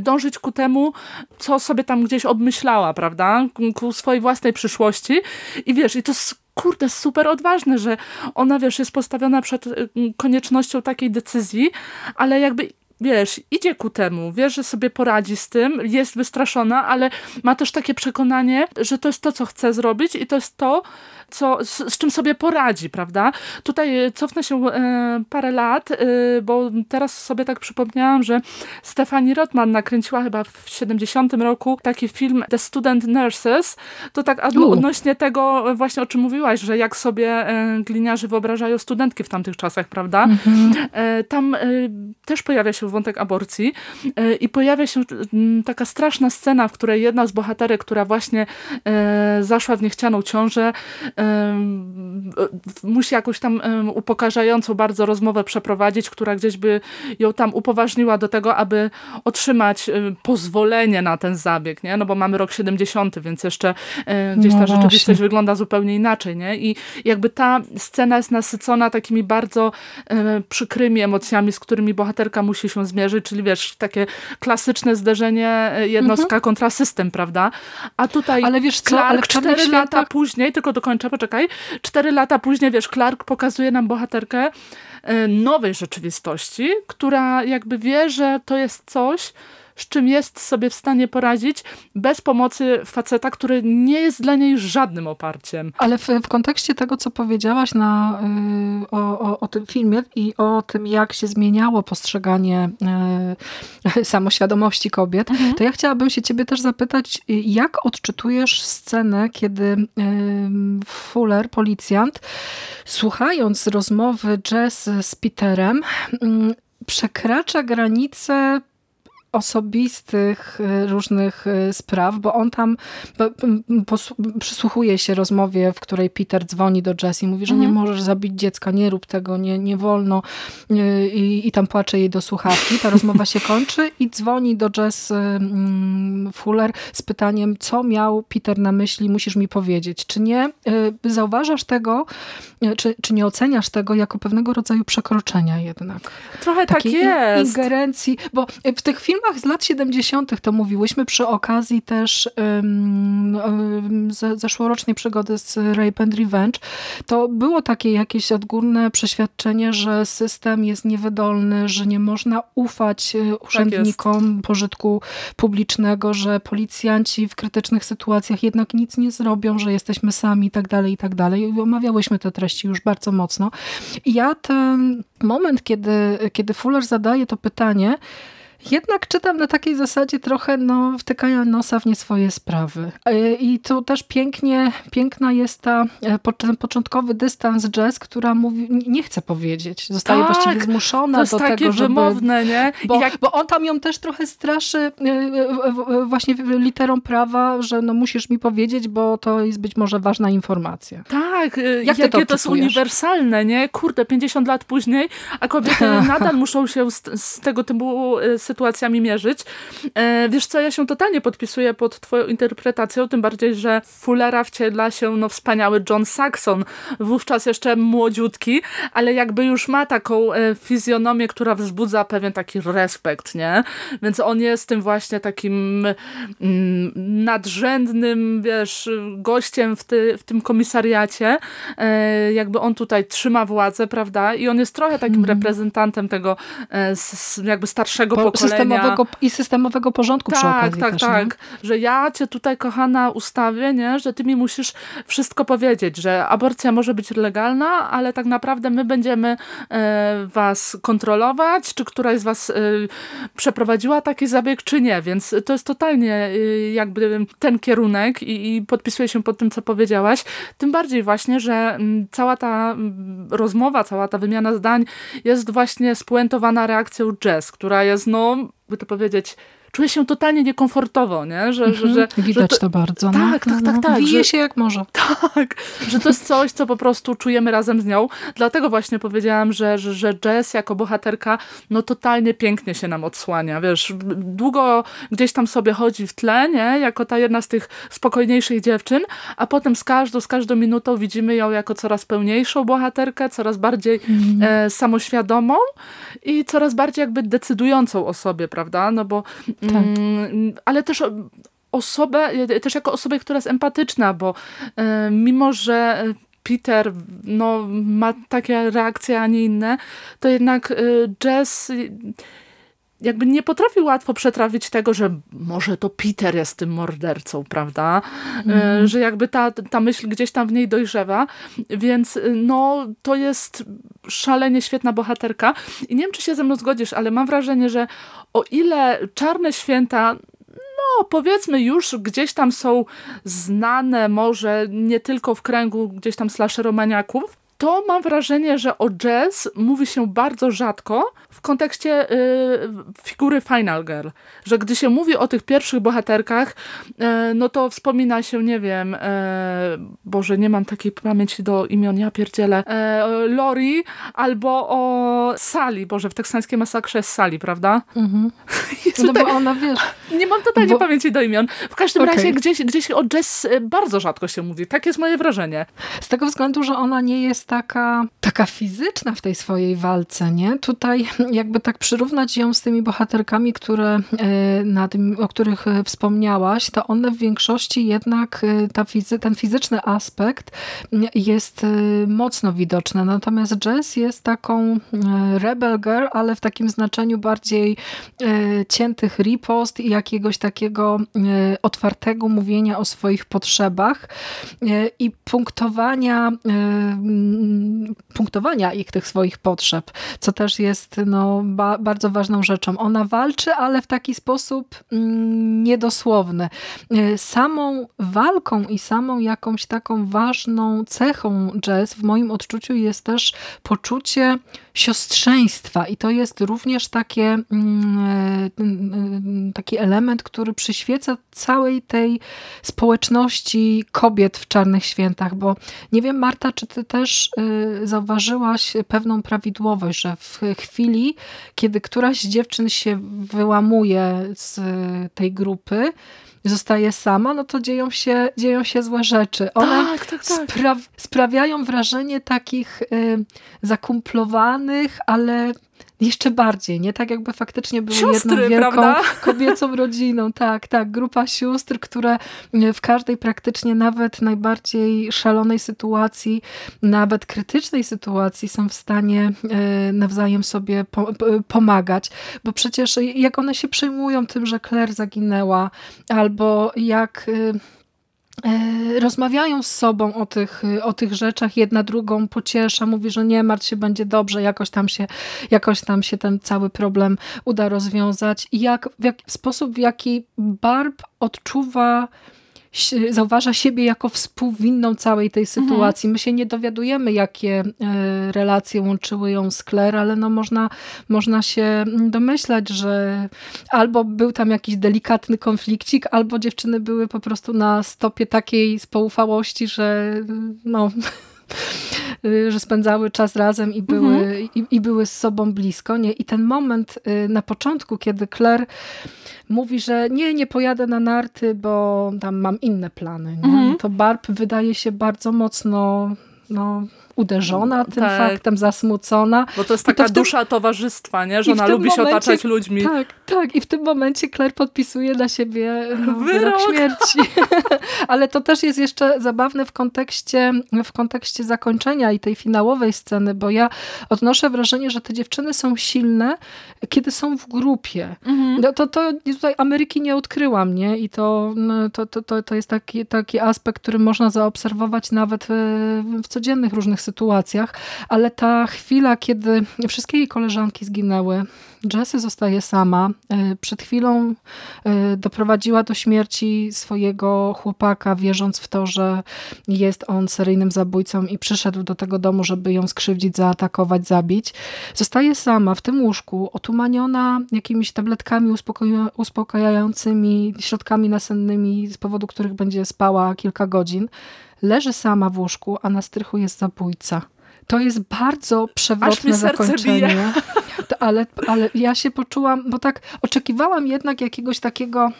S1: dążyć ku temu, co sobie tam gdzieś obmyślała, prawda? Ku swojej własnej przyszłości. I wiesz, i to kurde, super odważne, że ona, wiesz, jest postawiona przed y, koniecznością takiej decyzji, ale jakby wiesz, idzie ku temu, wie, że sobie poradzi z tym, jest wystraszona, ale ma też takie przekonanie, że to jest to, co chce zrobić i to jest to, co, z, z, czym sobie poradzi, prawda? Tutaj e, cofnę się e, parę lat, e, bo teraz sobie tak przypomniałam, że Stefani Rotman nakręciła chyba w 70 roku taki film The Student Nurses, to tak odnośnie tego właśnie o czym mówiłaś, że jak sobie e, gliniarzy wyobrażają studentki w tamtych czasach, prawda? Mhm. E, tam e, też pojawia się wątek aborcji i pojawia się taka straszna scena, w której jedna z bohaterek, która właśnie zaszła w niechcianą ciążę, musi jakąś tam upokarzającą bardzo rozmowę przeprowadzić, która gdzieś by ją tam upoważniła do tego, aby otrzymać pozwolenie na ten zabieg, nie? No bo mamy rok 70, więc jeszcze gdzieś ta no rzeczywistość wygląda zupełnie inaczej, nie? I jakby ta scena jest nasycona takimi bardzo przykrymi emocjami, z którymi bohaterka musi się zmierzyć, czyli wiesz, takie klasyczne zderzenie e, jednostka mhm. kontra system, prawda? A tutaj
S2: Ale wiesz co,
S1: Clark ale cztery lata później, tylko dokończę, poczekaj, cztery lata później, wiesz, Clark pokazuje nam bohaterkę e, nowej rzeczywistości, która jakby wie, że to jest coś, z czym jest sobie w stanie poradzić bez pomocy faceta, który nie jest dla niej żadnym oparciem.
S2: Ale w, w kontekście tego, co powiedziałaś na, y, o, o, o, tym filmie i o tym, jak się zmieniało postrzeganie y, samoświadomości kobiet, mhm. to ja chciałabym się ciebie też zapytać, jak odczytujesz scenę, kiedy y, Fuller, policjant, słuchając rozmowy Jess z Peterem, mm, przekracza granicę osobistych y, różnych y, spraw, bo on tam przysłuchuje się rozmowie, w której Peter dzwoni do Jess i mówi, że mhm. nie możesz zabić dziecka, nie rób tego, nie, nie wolno y, I, i tam płacze jej do słuchawki. Ta rozmowa się kończy i dzwoni do Jess mm, Fuller z pytaniem, co miał Peter na myśli, musisz mi powiedzieć. Czy nie zauważasz tego, czy, czy nie oceniasz tego jako pewnego rodzaju przekroczenia jednak?
S1: Trochę tak Takiej tak jest.
S2: ingerencji, bo w tych filmach filmach z lat 70. to mówiłyśmy przy okazji też um, um, zeszłorocznej przygody z Rape and Revenge, to było takie jakieś odgórne przeświadczenie, że system jest niewydolny, że nie można ufać e, tak urzędnikom tak pożytku publicznego, że policjanci w krytycznych sytuacjach jednak nic nie zrobią, że jesteśmy sami i tak dalej, i tak dalej. Omawiałyśmy te treści już bardzo mocno. I ja ten moment, kiedy, kiedy Fuller zadaje to pytanie, jednak czytam na takiej zasadzie trochę no, wtykania nosa w nie swoje sprawy. E, I tu też pięknie, piękna jest ta, e, ten początkowy dystans jazz, która mówi, nie chce powiedzieć. Zostaje tak, właściwie zmuszona do tego, żeby...
S1: wymowne, nie?
S2: Bo, jak... bo on tam ją też trochę straszy e, właśnie literą prawa, że no musisz mi powiedzieć, bo to jest być może ważna informacja.
S1: Tak, jak jakie to, to jest uniwersalne, nie? Kurde, 50 lat później, a kobiety nadal muszą się z, z tego typu sytuacjami mierzyć. E, wiesz co, ja się totalnie podpisuję pod twoją interpretacją, tym bardziej, że Fullera wciela się no, wspaniały John Saxon, wówczas jeszcze młodziutki, ale jakby już ma taką e, fizjonomię, która wzbudza pewien taki respekt, nie? Więc on jest tym właśnie takim mm, nadrzędnym, wiesz, gościem w, ty, w tym komisariacie. E, jakby on tutaj trzyma władzę, prawda? I on jest trochę takim mm. reprezentantem tego jakby starszego pokolenia
S2: systemowego, I systemowego porządku
S1: tak,
S2: przy okazji
S1: Tak,
S2: też,
S1: tak, tak. Że ja cię tutaj, kochana, ustawię, nie? że ty mi musisz wszystko powiedzieć, że aborcja może być legalna, ale tak naprawdę my będziemy e, was kontrolować, czy któraś z was e, przeprowadziła taki zabieg, czy nie. Więc to jest totalnie e, jakby ten kierunek i, i podpisuję się pod tym, co powiedziałaś. Tym bardziej właśnie, że cała ta rozmowa, cała ta wymiana zdań jest właśnie spuentowana reakcją Jess, która jest no by to powiedzieć, czuję się totalnie niekomfortowo, nie? Że, że, że,
S2: Widać że to, to, bardzo.
S1: No. Tak, tak, tak, no, tak.
S2: Wije się jak może.
S1: Tak, że to jest coś, co po prostu czujemy razem z nią. Dlatego właśnie powiedziałam, że, że, że Jess jako bohaterka no totalnie pięknie się nam odsłania. Wiesz, długo gdzieś tam sobie chodzi w tle, nie? Jako ta jedna z tych spokojniejszych dziewczyn, a potem z każdą, z każdą minutą widzimy ją jako coraz pełniejszą bohaterkę, coraz bardziej mm. e, samoświadomą i coraz bardziej jakby decydującą o sobie, prawda? No bo tak. Mm, ale też osobę, też jako osobę, która jest empatyczna, bo e, mimo, że Peter no, ma takie reakcje, a nie inne, to jednak e, Jess jakby nie potrafi łatwo przetrawić tego, że może to Peter jest tym mordercą, prawda? Mm. Że jakby ta, ta myśl gdzieś tam w niej dojrzewa, więc no to jest szalenie świetna bohaterka i nie wiem, czy się ze mną zgodzisz, ale mam wrażenie, że o ile Czarne Święta no powiedzmy już gdzieś tam są znane może nie tylko w kręgu gdzieś tam slasheromaniaków, to mam wrażenie, że o jazz mówi się bardzo rzadko w kontekście y, figury Final Girl. Że gdy się mówi o tych pierwszych bohaterkach, y, no to wspomina się, nie wiem, y, Boże, nie mam takiej pamięci do imion, ja pierdzielę, y, Lori albo o Sally, Boże, w teksańskiej masakrze jest Sally, prawda? Mhm.
S2: no bo ona, wiesz...
S1: Nie mam totalnie bo... pamięci do imion. W każdym okay. razie gdzieś, gdzieś o jazz bardzo rzadko się mówi. Tak jest moje wrażenie.
S2: Z tego względu, że ona nie jest taka, taka fizyczna w tej swojej walce, nie? Tutaj jakby tak przyrównać ją z tymi bohaterkami, które, e, na tym, o których e, wspomniałaś, to one w większości jednak e, ta fizy ten fizyczny aspekt jest mocno widoczny. Natomiast Jess jest taką rebel girl, ale w takim znaczeniu bardziej ciętych ripost i jakiegoś takiego otwartego mówienia o swoich potrzebach i punktowania punktowania ich tych swoich potrzeb, co też jest no, ba bardzo ważną rzeczą. Ona walczy, ale w taki sposób mm, niedosłowny. E, samą walką i samą jakąś taką ważną cechą jazz w moim odczuciu jest też poczucie siostrzeństwa. I to jest również takie, mm, e, taki element, który przyświeca całej tej społeczności kobiet w Czarnych Świętach, bo nie wiem Marta, czy ty też y, zauważyłaś pewną prawidłowość, że w chwili, kiedy któraś z dziewczyn się wyłamuje z tej grupy, zostaje sama, no to dzieją się, dzieją się złe rzeczy. One
S1: tak, tak, tak.
S2: Spra sprawiają wrażenie takich y, zakumplowanych, ale jeszcze bardziej, nie? Tak jakby faktycznie były
S1: Siostry,
S2: jedną wielką
S1: prawda?
S2: kobiecą rodziną. Tak, tak. Grupa sióstr, które w każdej praktycznie nawet najbardziej szalonej sytuacji, nawet krytycznej sytuacji są w stanie e, nawzajem sobie pomagać. Bo przecież jak one się przejmują tym, że Claire zaginęła, albo jak E, rozmawiają z sobą o tych, o tych rzeczach, jedna drugą pociesza, mówi, że nie martw się, będzie dobrze, jakoś tam się, jakoś tam się ten cały problem uda rozwiązać. I jak, w jak, sposób, w jaki Barb odczuwa zauważa siebie jako współwinną całej tej mhm. sytuacji. My się nie dowiadujemy, jakie e, relacje łączyły ją z Claire, ale no można, można się domyślać, że albo był tam jakiś delikatny konflikcik, albo dziewczyny były po prostu na stopie takiej spoufałości, że no że spędzały czas razem i były, mhm. i, i, były z sobą blisko. Nie? I ten moment y, na początku, kiedy Claire mówi, że nie, nie pojadę na narty, bo tam mam inne plany. Mhm. To Barb wydaje się bardzo mocno no, uderzona tym tak. faktem, zasmucona.
S1: Bo to jest taka tym, dusza towarzystwa, nie? że ona lubi momencie, się otaczać ludźmi.
S2: Tak, tak. I w tym momencie Claire podpisuje dla siebie no, wyrok śmierci. Ale to też jest jeszcze zabawne w kontekście, w kontekście zakończenia i tej finałowej sceny, bo ja odnoszę wrażenie, że te dziewczyny są silne, kiedy są w grupie. Mhm. No, to, to tutaj Ameryki nie odkryłam, nie? I to, no, to, to, to, to jest taki, taki aspekt, który można zaobserwować nawet w, w codziennych różnych sytuacjach, ale ta chwila, kiedy wszystkie jej koleżanki zginęły, Jessie zostaje sama. E, przed chwilą e, doprowadziła do śmierci swojego chłopaka, wierząc w to, że jest on seryjnym zabójcą i przyszedł do tego domu, żeby ją skrzywdzić, zaatakować, zabić. Zostaje sama w tym łóżku, otumaniona jakimiś tabletkami uspokajającymi, środkami nasennymi, z powodu których będzie spała kilka godzin. Leży sama w łóżku, a na strychu jest zabójca. To jest bardzo przewrotne zakończenie. Ale, ale ja się poczułam, bo tak oczekiwałam jednak jakiegoś takiego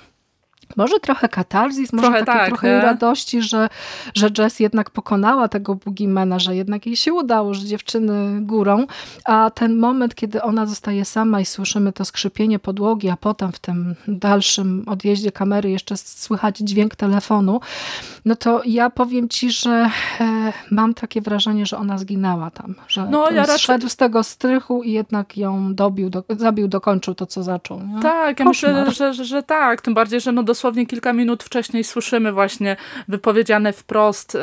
S2: może trochę katarzis, może
S1: Trochę
S2: takie
S1: tak,
S2: trochę radości, że, że Jess jednak pokonała tego Boogiemana, że jednak jej się udało, że dziewczyny górą, a ten moment, kiedy ona zostaje sama i słyszymy to skrzypienie podłogi, a potem w tym dalszym odjeździe kamery jeszcze słychać dźwięk telefonu, no to ja powiem ci, że e, mam takie wrażenie, że ona zginęła tam, że
S1: No, ja raczej-
S2: zszedł z tego strychu i jednak ją dobił, do, zabił, dokończył to, co zaczął. Nie?
S1: Tak, ja
S2: Koszmar.
S1: myślę, że, że, że tak. Tym bardziej, że no dosłownie kilka minut wcześniej słyszymy właśnie wypowiedziane wprost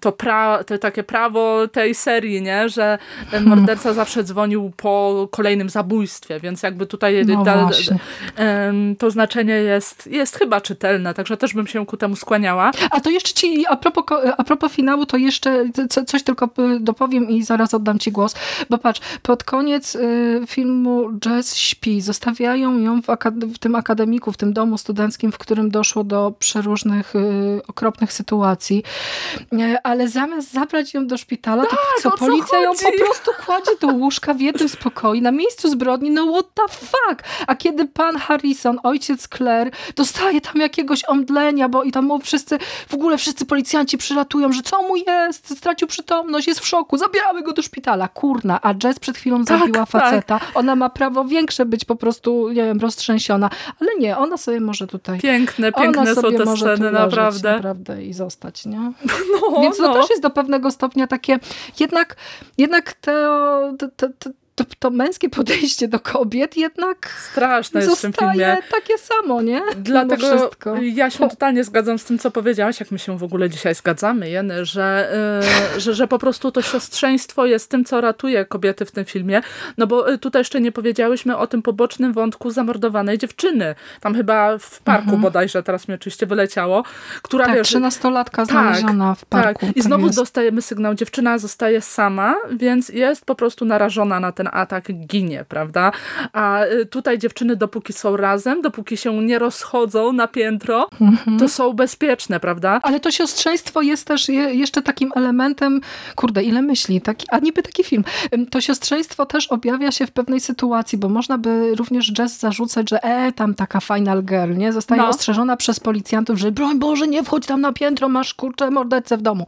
S1: to, pra, to takie prawo tej serii, nie? że
S2: Hmm.
S1: morderca zawsze dzwonił po kolejnym zabójstwie, więc jakby tutaj
S2: No
S1: da, to znaczenie jest, jest chyba czytelne, także też bym się ku temu skłaniała.
S2: A to jeszcze ci, a propos, a propos finału, to jeszcze co, coś tylko y, dopowiem i zaraz oddam ci głos, bo patrz, pod koniec y, filmu Jazz śpi, zostawiają ją w, w tym akademiku, w tym domu studenckim, w którym doszło do przeróżnych y, okropnych sytuacji, ale zamiast zabrać ją do szpitala, to co, policja ją po prostu kładzie do łóżka w jednym spokoju, na miejscu zbrodni, no what the fuck? A kiedy pan Harrison, ojciec Claire, dostaje tam jakiegoś omdlenia, bo i tam mu wszyscy, w ogóle wszyscy policjanci przylatują, że co mu jest, stracił przytomność, jest w szoku, zabieramy go do szpitala, kurna, a Jess przed chwilą
S1: Tak,
S2: zabiła
S1: tak.
S2: faceta, ona ma prawo większe być po prostu, nie wiem, roztrzęsiona, ale nie, ona sobie może tutaj...
S1: Piękne, piękne są te sceny, naprawdę.
S2: naprawdę i zostać, nie?
S1: No,
S2: Więc to
S1: no.
S2: też jest do pewnego stopnia takie, jednak, jednak to, to, to, to, to, męskie podejście do kobiet jednak
S1: Straszne jest w tym filmie.
S2: zostaje takie samo, nie?
S1: Dlatego
S2: wszystko.
S1: ja się totalnie zgadzam z tym, co powiedziałaś, jak my się w ogóle dzisiaj zgadzamy, Jeny, że, y, że, że po prostu to siostrzeństwo jest tym, co ratuje kobiety w tym filmie. No bo y, tutaj jeszcze nie powiedziałyśmy o tym pobocznym wątku zamordowanej dziewczyny. Tam chyba w parku bodajże, teraz mi oczywiście wyleciało, która
S2: Mhm. Tak, trzynastolatka znaleziona w parku.
S1: tak. I
S2: tak
S1: znowu
S2: jest.
S1: dostajemy sygnał, dziewczyna zostaje sama, więc jest po prostu narażona na ten atak, ginie, prawda? A y, tutaj dziewczyny, dopóki są razem, dopóki się nie rozchodzą na piętro,
S2: Mhm.
S1: to są bezpieczne, prawda?
S2: Ale to siostrzeństwo jest też je, jeszcze takim elementem, kurde, ile myśli, taki, a niby taki film. To siostrzeństwo też objawia się w pewnej sytuacji, bo można by również Jess zarzucać, że e, tam taka final girl, nie? Zostaje
S1: No.
S2: ostrzeżona przez policjantów, że broń Boże, nie wchodź tam na piętro, masz kurczę mordercę w domu.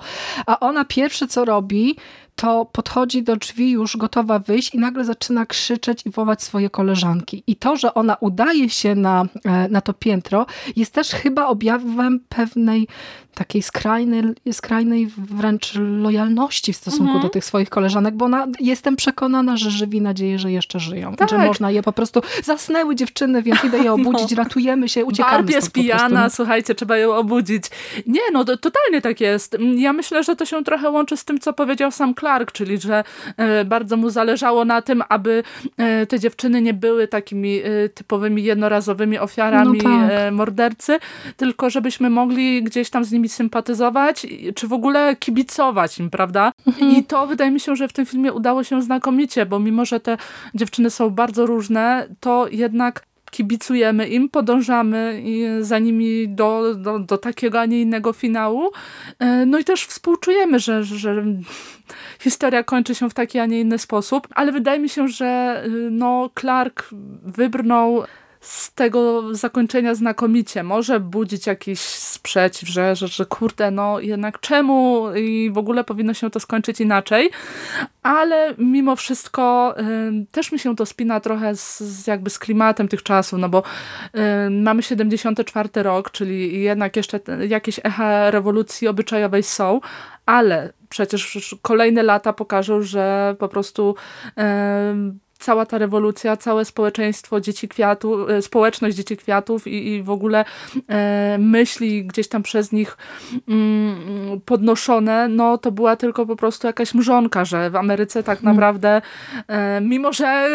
S2: A ona pierwsze co robi, to podchodzi do drzwi już gotowa wyjść i nagle zaczyna krzyczeć i wołać swoje koleżanki. I to, że ona udaje się na, e, na to piętro, jest też chyba objawem pewnej takiej skrajnej, skrajnej wręcz lojalności w stosunku
S1: Mhm.
S2: do tych swoich koleżanek, bo ona, jestem przekonana, że żywi nadzieję, że jeszcze żyją.
S1: Tak.
S2: Że można je po prostu, zasnęły dziewczyny, więc idę je obudzić, ratujemy się, uciekamy
S1: Barb jest pijana, słuchajcie, trzeba ją obudzić. Nie, no to, totalnie tak jest. Mm, Ja myślę, że to się trochę łączy z tym, co powiedział sam Clark, czyli że e, bardzo mu zależało na tym, aby e, te dziewczyny nie były takimi e, typowymi jednorazowymi ofiarami
S2: No tak.
S1: e, mordercy, tylko żebyśmy mogli gdzieś tam z nimi sympatyzować, i- czy w ogóle kibicować im, prawda?
S2: Mhm.
S1: I to wydaje mi się, że w tym filmie udało się znakomicie, bo mimo, że te dziewczyny są bardzo różne, to jednak kibicujemy im, podążamy za nimi do, do, do takiego, a nie innego finału. E, No i też współczujemy, że, że historia kończy się w taki, a nie inny sposób, ale wydaje mi się, że y, no, Clark wybrnął z tego zakończenia znakomicie. Może budzić jakiś sprzeciw, że, że, że kurde, no jednak czemu i w ogóle powinno się to skończyć inaczej, ale mimo wszystko y, też mi się to spina trochę z, z jakby z klimatem tych czasów, no bo y, mamy 74 rok, czyli jednak jeszcze te, jakieś echa rewolucji obyczajowej są, ale przecież kolejne lata pokażą, że po prostu em, cała ta rewolucja, całe społeczeństwo dzieci kwiatów, e, społeczność dzieci kwiatów i, i w ogóle e, myśli gdzieś tam przez nich mm, podnoszone, no to była tylko po prostu jakaś mrzonka, że w Ameryce tak naprawdę, e, mimo że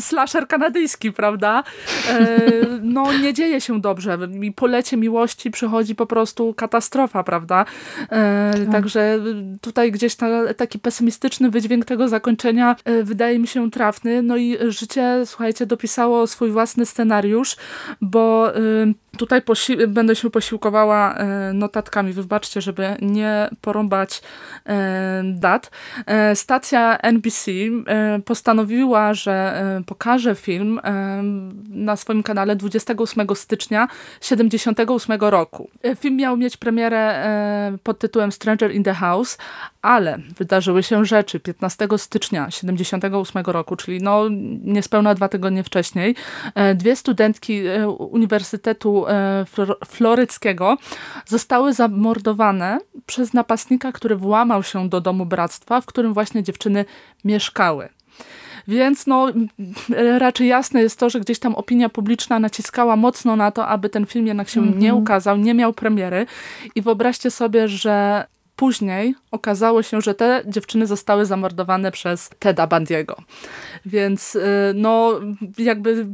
S1: slasher kanadyjski, prawda, e, no nie dzieje się dobrze. I po lecie miłości przychodzi po prostu katastrofa, prawda, e, także tutaj gdzieś ta, taki pesymistyczny wydźwięk tego zakończenia e, wydaje mi się trafny, no i życie, słuchajcie, dopisało swój własny scenariusz, bo tutaj będę się posiłkowała notatkami, wybaczcie, żeby nie porąbać dat. Stacja NBC postanowiła, że pokaże film na swoim kanale 28 stycznia 78 roku. Film miał mieć premierę pod tytułem Stranger in the House, ale wydarzyły się rzeczy 15 stycznia 78 roku, czyli no niespełna dwa tygodnie wcześniej. E, dwie studentki e, Uniwersytetu e, Floryckiego zostały zamordowane przez napastnika, który włamał się do domu bractwa, w którym właśnie dziewczyny mieszkały. Więc no, raczej jasne jest to, że gdzieś tam opinia publiczna naciskała mocno na to, aby ten film jednak się mm -hmm. nie ukazał, nie miał premiery. I wyobraźcie sobie, że Później okazało się, że te dziewczyny zostały zamordowane przez Teda Bandiego. Więc y, no jakby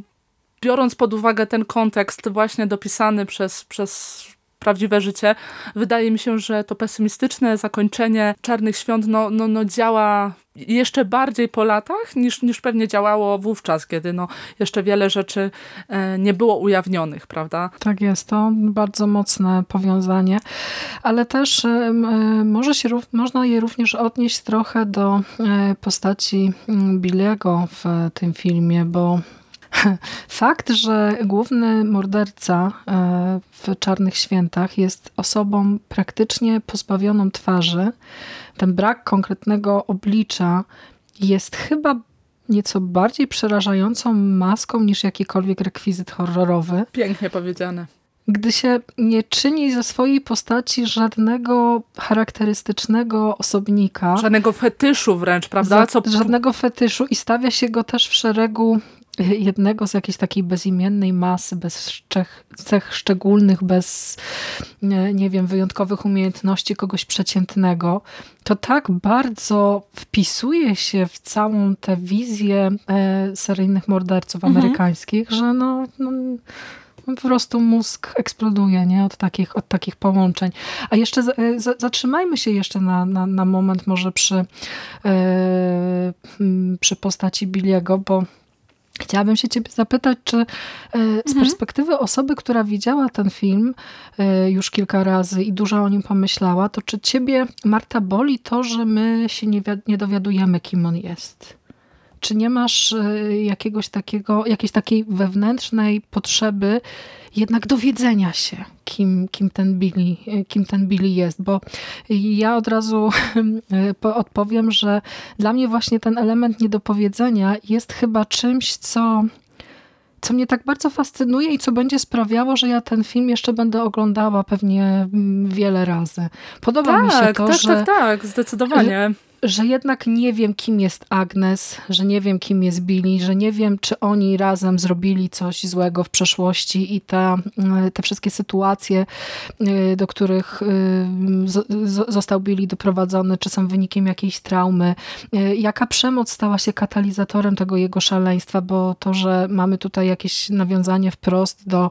S1: biorąc pod uwagę ten kontekst właśnie dopisany przez, przez prawdziwe życie, wydaje mi się, że to pesymistyczne zakończenie Czarnych Świąt no, no, no działa jeszcze bardziej po latach niż, niż pewnie działało wówczas, kiedy no jeszcze wiele rzeczy e, nie było ujawnionych, prawda?
S2: Tak jest, to bardzo mocne powiązanie, ale też e, e, może się, można je również odnieść trochę do postaci mm, Billiego w tym filmie, bo Fakt, że główny morderca e, w Czarnych Świętach jest osobą praktycznie pozbawioną twarzy, ten brak konkretnego oblicza jest chyba nieco bardziej przerażającą maską niż jakikolwiek rekwizyt horrorowy.
S1: Pięknie powiedziane.
S2: Gdy się nie czyni ze swojej postaci żadnego charakterystycznego osobnika.
S1: Żadnego fetyszu wręcz, prawda?
S2: Co... Żadnego fetyszu i stawia się go też w szeregu jednego z jakiejś takiej bezimiennej masy, bez cech szczególnych, bez, nie, wiem, wyjątkowych umiejętności kogoś przeciętnego, to tak bardzo wpisuje się w całą tę wizję e, seryjnych morderców mhm. amerykańskich, że no, no po prostu mózg eksploduje nie? Od, takich, od takich połączeń. A jeszcze e, zatrzymajmy się jeszcze na, na, na moment może przy, yy, przy postaci Billiego, bo Chciałabym się ciebie zapytać, czy e, z mhm. perspektywy osoby, która widziała ten film e, już kilka razy i dużo o nim pomyślała, to czy ciebie, Marta, boli to, że my się nie, nie dowiadujemy, kim on jest? Czy nie masz e, jakiegoś takiego, jakiejś takiej wewnętrznej potrzeby jednak dowiedzenia się, kim, kim, ten Billy, kim ten Billy jest? Bo ja od razu odpowiem, że dla mnie właśnie ten element niedopowiedzenia jest chyba czymś, co co mnie tak bardzo fascynuje i co będzie sprawiało, że ja ten film jeszcze będę oglądała pewnie mm, wiele razy. Podoba
S1: tak,
S2: mi się to,
S1: tak,
S2: że...
S1: Tak, tak, zdecydowanie
S2: że jednak nie wiem, kim jest Agnes, że nie wiem, kim jest Billy, że nie wiem, czy oni razem zrobili coś złego w przeszłości i te, te wszystkie sytuacje, y, do których y, został Billy doprowadzony, czy są wynikiem jakiejś traumy, jaka przemoc stała się katalizatorem tego jego szaleństwa, bo to, że mamy tutaj jakieś nawiązanie wprost do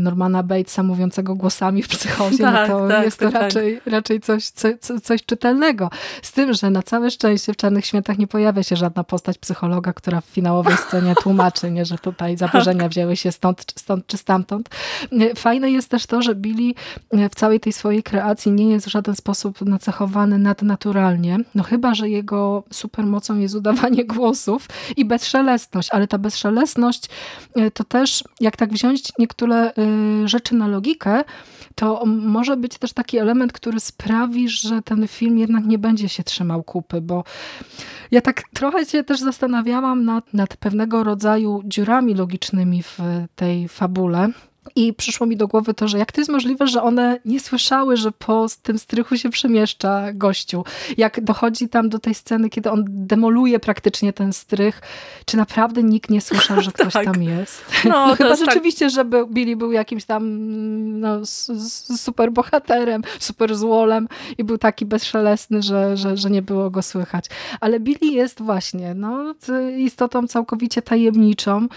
S2: Normana Batesa mówiącego głosami w psychozie, no tak, no to tak, jest to tak, raczej, raczej coś, coś, coś czytelnego. Z tym, że na całe szczęście w Czarnych Świętach nie pojawia się żadna postać psychologa, która w finałowej scenie tłumaczy, nie, że tutaj zaburzenia tak. wzięły się stąd, stąd czy stamtąd. Fajne jest też to, że Billy w całej tej swojej kreacji nie jest w żaden sposób nacechowany nadnaturalnie, no chyba, że jego supermocą jest udawanie głosów i bezszelestność, ale ta bezszelestność e, to też, jak tak wziąć niektóre e, rzeczy na logikę, to może być też taki element, który sprawi, że ten film jednak nie będzie się trzymał kupy, bo ja tak trochę się też zastanawiałam nad, nad pewnego rodzaju dziurami logicznymi w tej fabule. I przyszło mi do głowy to, że jak to jest możliwe, że one nie słyszały, że po tym strychu się przemieszcza gościu. Jak dochodzi tam do tej sceny, kiedy on demoluje praktycznie ten strych, czy naprawdę nikt nie słyszał, że ktoś tak. tam jest? No, no chyba tak. rzeczywiście, tak. że był, Billy był jakimś tam no, super bohaterem, super złolem i był taki bezszelestny, że, że, że nie było go słychać. Ale Billy jest właśnie no, istotą całkowicie tajemniczą,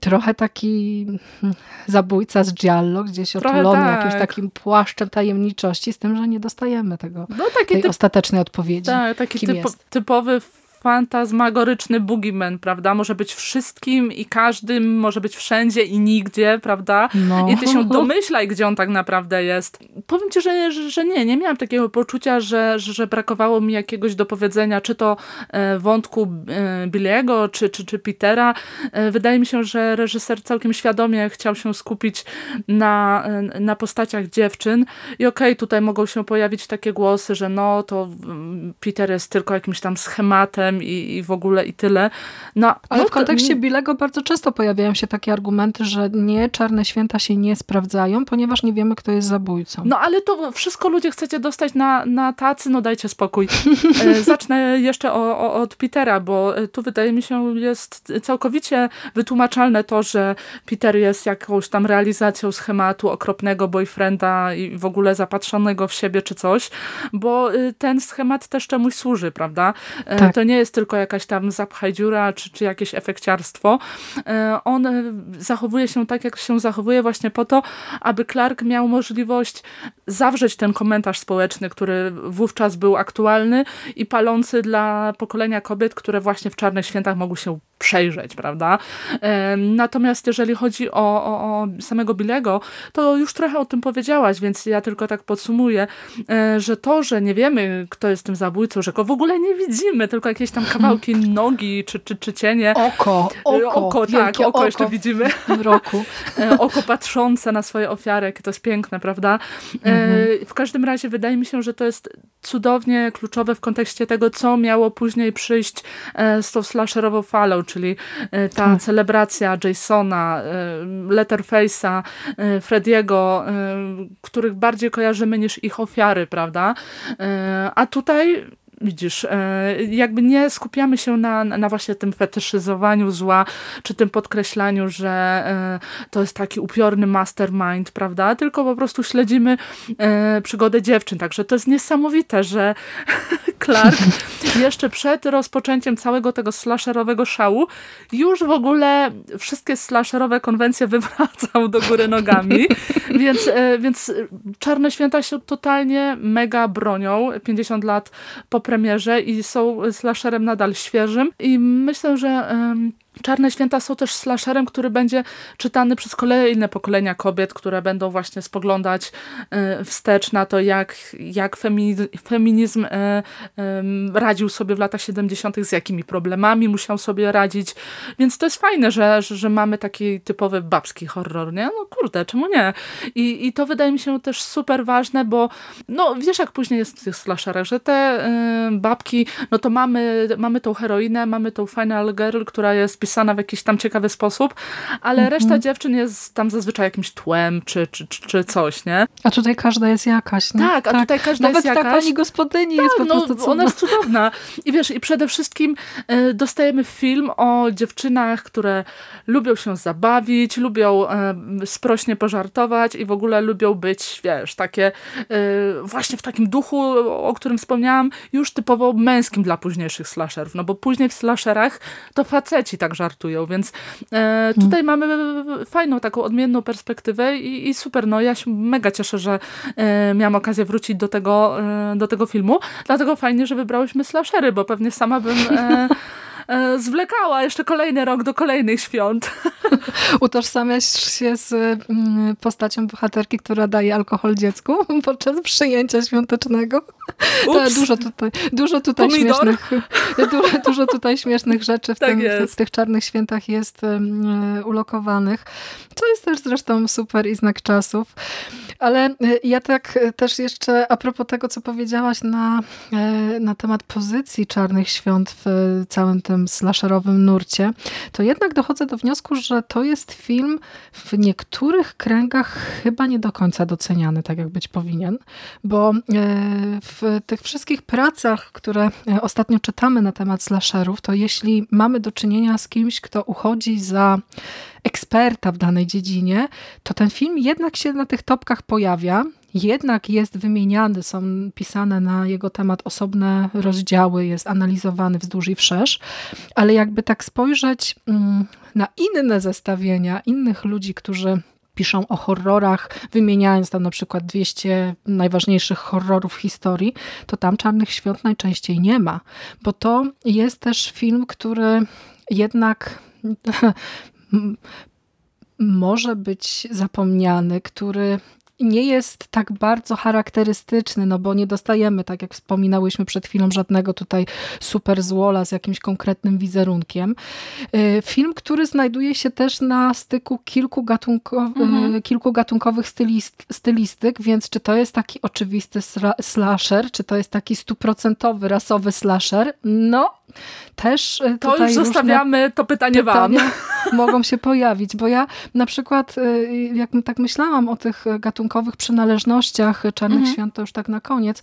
S2: trochę taki hmm, zabójca z Giallo, gdzieś otulony tak. jakimś takim płaszczem tajemniczości, z tym, że nie dostajemy tego, no, tej typ... ostatecznej odpowiedzi.
S1: Tak, taki typ, typowy fantasmagoryczny boogeyman, prawda? Może być wszystkim i każdym, może być wszędzie i nigdzie, prawda? No. I ty się domyślaj, gdzie on tak naprawdę jest. Powiem ci, że, że, nie, nie miałam takiego poczucia, że, że brakowało mi jakiegoś dopowiedzenia, czy to e, wątku e, Billiego, czy, czy, czy Petera. E, wydaje mi się, że reżyser całkiem świadomie chciał się skupić na, na postaciach dziewczyn i okej, okay, tutaj mogą się pojawić takie głosy, że no to mm, Peter jest tylko jakimś tam schematem i, i w ogóle i tyle. No,
S2: Ale
S1: no,
S2: w kontekście Billego bardzo często pojawiają się takie argumenty, że nie, czarne święta się nie sprawdzają, ponieważ nie wiemy, kto jest zabójcą.
S1: No ale to wszystko ludzie chcecie dostać na, na tacy, no dajcie spokój. E, zacznę jeszcze o, o, od Petera, bo e, tu wydaje mi się jest całkowicie wytłumaczalne to, że Peter jest jakąś tam realizacją schematu okropnego boyfrienda i w ogóle zapatrzonego w siebie czy coś, bo e, ten schemat też czemuś służy, prawda? Tak. To nie jest tylko jakaś tam zapchaj dziura czy, czy jakieś efekciarstwo. On zachowuje się tak, jak się zachowuje właśnie po to, aby Clark miał możliwość zawrzeć ten komentarz społeczny, który wówczas był aktualny i palący dla pokolenia kobiet, które właśnie w Czarnych Świętach mogły się przejrzeć, prawda? Natomiast jeżeli chodzi o, o, o samego Bilego, to już trochę o tym powiedziałaś, więc ja tylko tak podsumuję, e, że to, że nie wiemy, kto jest tym zabójcą, że go w ogóle nie widzimy, tylko jakieś tam kawałki nogi czy, czy, czy cienie.
S2: Oko, oko,
S1: oko tak, oko, oko jeszcze widzimy.
S2: W roku.
S1: E, oko patrzące na swoje ofiary, to jest piękne, prawda? E, mhm. W każdym razie wydaje mi się, że to jest cudownie kluczowe w kontekście tego, co miało później przyjść z tą slasherową falą, czyli e, ta tak. celebracja Jasona, e, Letterface'a, e, Frediego, których bardziej kojarzymy niż ich ofiary, prawda? A tutaj widzisz, e, jakby nie skupiamy się na, na właśnie tym fetyszyzowaniu zła, czy tym podkreślaniu, że e, to jest taki upiorny mastermind, prawda? Tylko po prostu śledzimy e, przygodę dziewczyn. Także to jest niesamowite, że Clark jeszcze przed rozpoczęciem całego tego slasherowego szału już w ogóle wszystkie slasherowe konwencje wywracał do góry nogami. więc, więc Czarne Święta się totalnie mega bronią. 50 lat po premierze i są slasherem nadal świeżym. I myślę, że Czarne Święta są też slasherem, który będzie czytany przez kolejne pokolenia kobiet, które będą właśnie spoglądać e, wstecz na to, jak, jak feminizm e, radził sobie w latach 70., z jakimi problemami musiał sobie radzić. Więc to jest fajne, że, że, mamy taki typowy babski horror, nie? No kurde, czemu nie? I, I to wydaje mi się też super ważne, bo no wiesz, jak później jest w tych slasherach, że te babki, no to mamy, mamy tą heroinę, mamy tą final girl, która jest pisana w jakiś tam ciekawy sposób, ale mhm. reszta dziewczyn jest tam zazwyczaj jakimś tłem czy, czy, czy, czy coś, nie?
S2: A tutaj każda jest jakaś, nie?
S1: Tak, a tak. tutaj każda
S2: Nawet
S1: jest jakaś.
S2: Nawet ta pani gospodyni tak, jest po no, prostu cudowna.
S1: Ona jest cudowna. I wiesz, i przede wszystkim y, dostajemy film o dziewczynach, które lubią się zabawić, lubią y, sprośnie pożartować i w ogóle lubią być, wiesz, takie y, właśnie w takim duchu, o którym wspomniałam, już typowo męskim dla późniejszych slasherów, no bo później w slasherach to faceci tak żartują, więc e, tutaj hmm. mamy fajną, taką odmienną perspektywę i, i, super, no ja się mega cieszę, że e, miałam okazję wrócić do tego, e, do tego filmu, dlatego fajnie, że wybrałyśmy slashery, bo pewnie sama bym E, zwlekała jeszcze kolejny rok do kolejnych świąt.
S2: Utożsamiasz się z mm, postacią bohaterki, która daje alkohol dziecku podczas przyjęcia świątecznego. Dużo tutaj, dużo tutaj śmiesznych dużo, dużo tutaj śmiesznych rzeczy w, tak tym, w, tych czarnych świętach jest um, ulokowanych, co jest też zresztą super i znak czasów. Ale e, ja tak też jeszcze a propos tego, co powiedziałaś na, na temat pozycji czarnych świąt w całym tym slasherowym nurcie, to jednak dochodzę do wniosku, że to jest film w niektórych kręgach chyba nie do końca doceniany, tak jak być powinien, bo e, w tych wszystkich pracach, które e, ostatnio czytamy na temat slasherów, to jeśli mamy do czynienia z kimś, kto uchodzi za eksperta w danej dziedzinie, to ten film jednak się na tych topkach pojawia jednak jest wymieniany, są pisane na jego temat osobne rozdziały, jest analizowany wzdłuż i wszerz, ale jakby tak spojrzeć mm, na inne zestawienia innych ludzi, którzy piszą o horrorach, wymieniając tam na przykład 200 najważniejszych horrorów historii, to tam Czarnych Świąt najczęściej nie ma, bo to jest też film, który jednak może być zapomniany, który nie jest tak bardzo charakterystyczny, no bo nie dostajemy, tak jak wspominałyśmy przed chwilą, żadnego tutaj super złola z jakimś konkretnym wizerunkiem. Y, film, który znajduje się też na styku kilku, gatunkow mhm. kilku gatunkowych stylist stylistyk, więc czy to jest taki oczywisty slasher, czy to jest taki stuprocentowy, rasowy slasher? No, też
S1: y, To już zostawiamy to pytanie wam.
S2: mogą się pojawić, bo ja na przykład, jak tak myślałam o tych gatunkowych przynależnościach Czarnych mhm. Świąt, to już tak na koniec,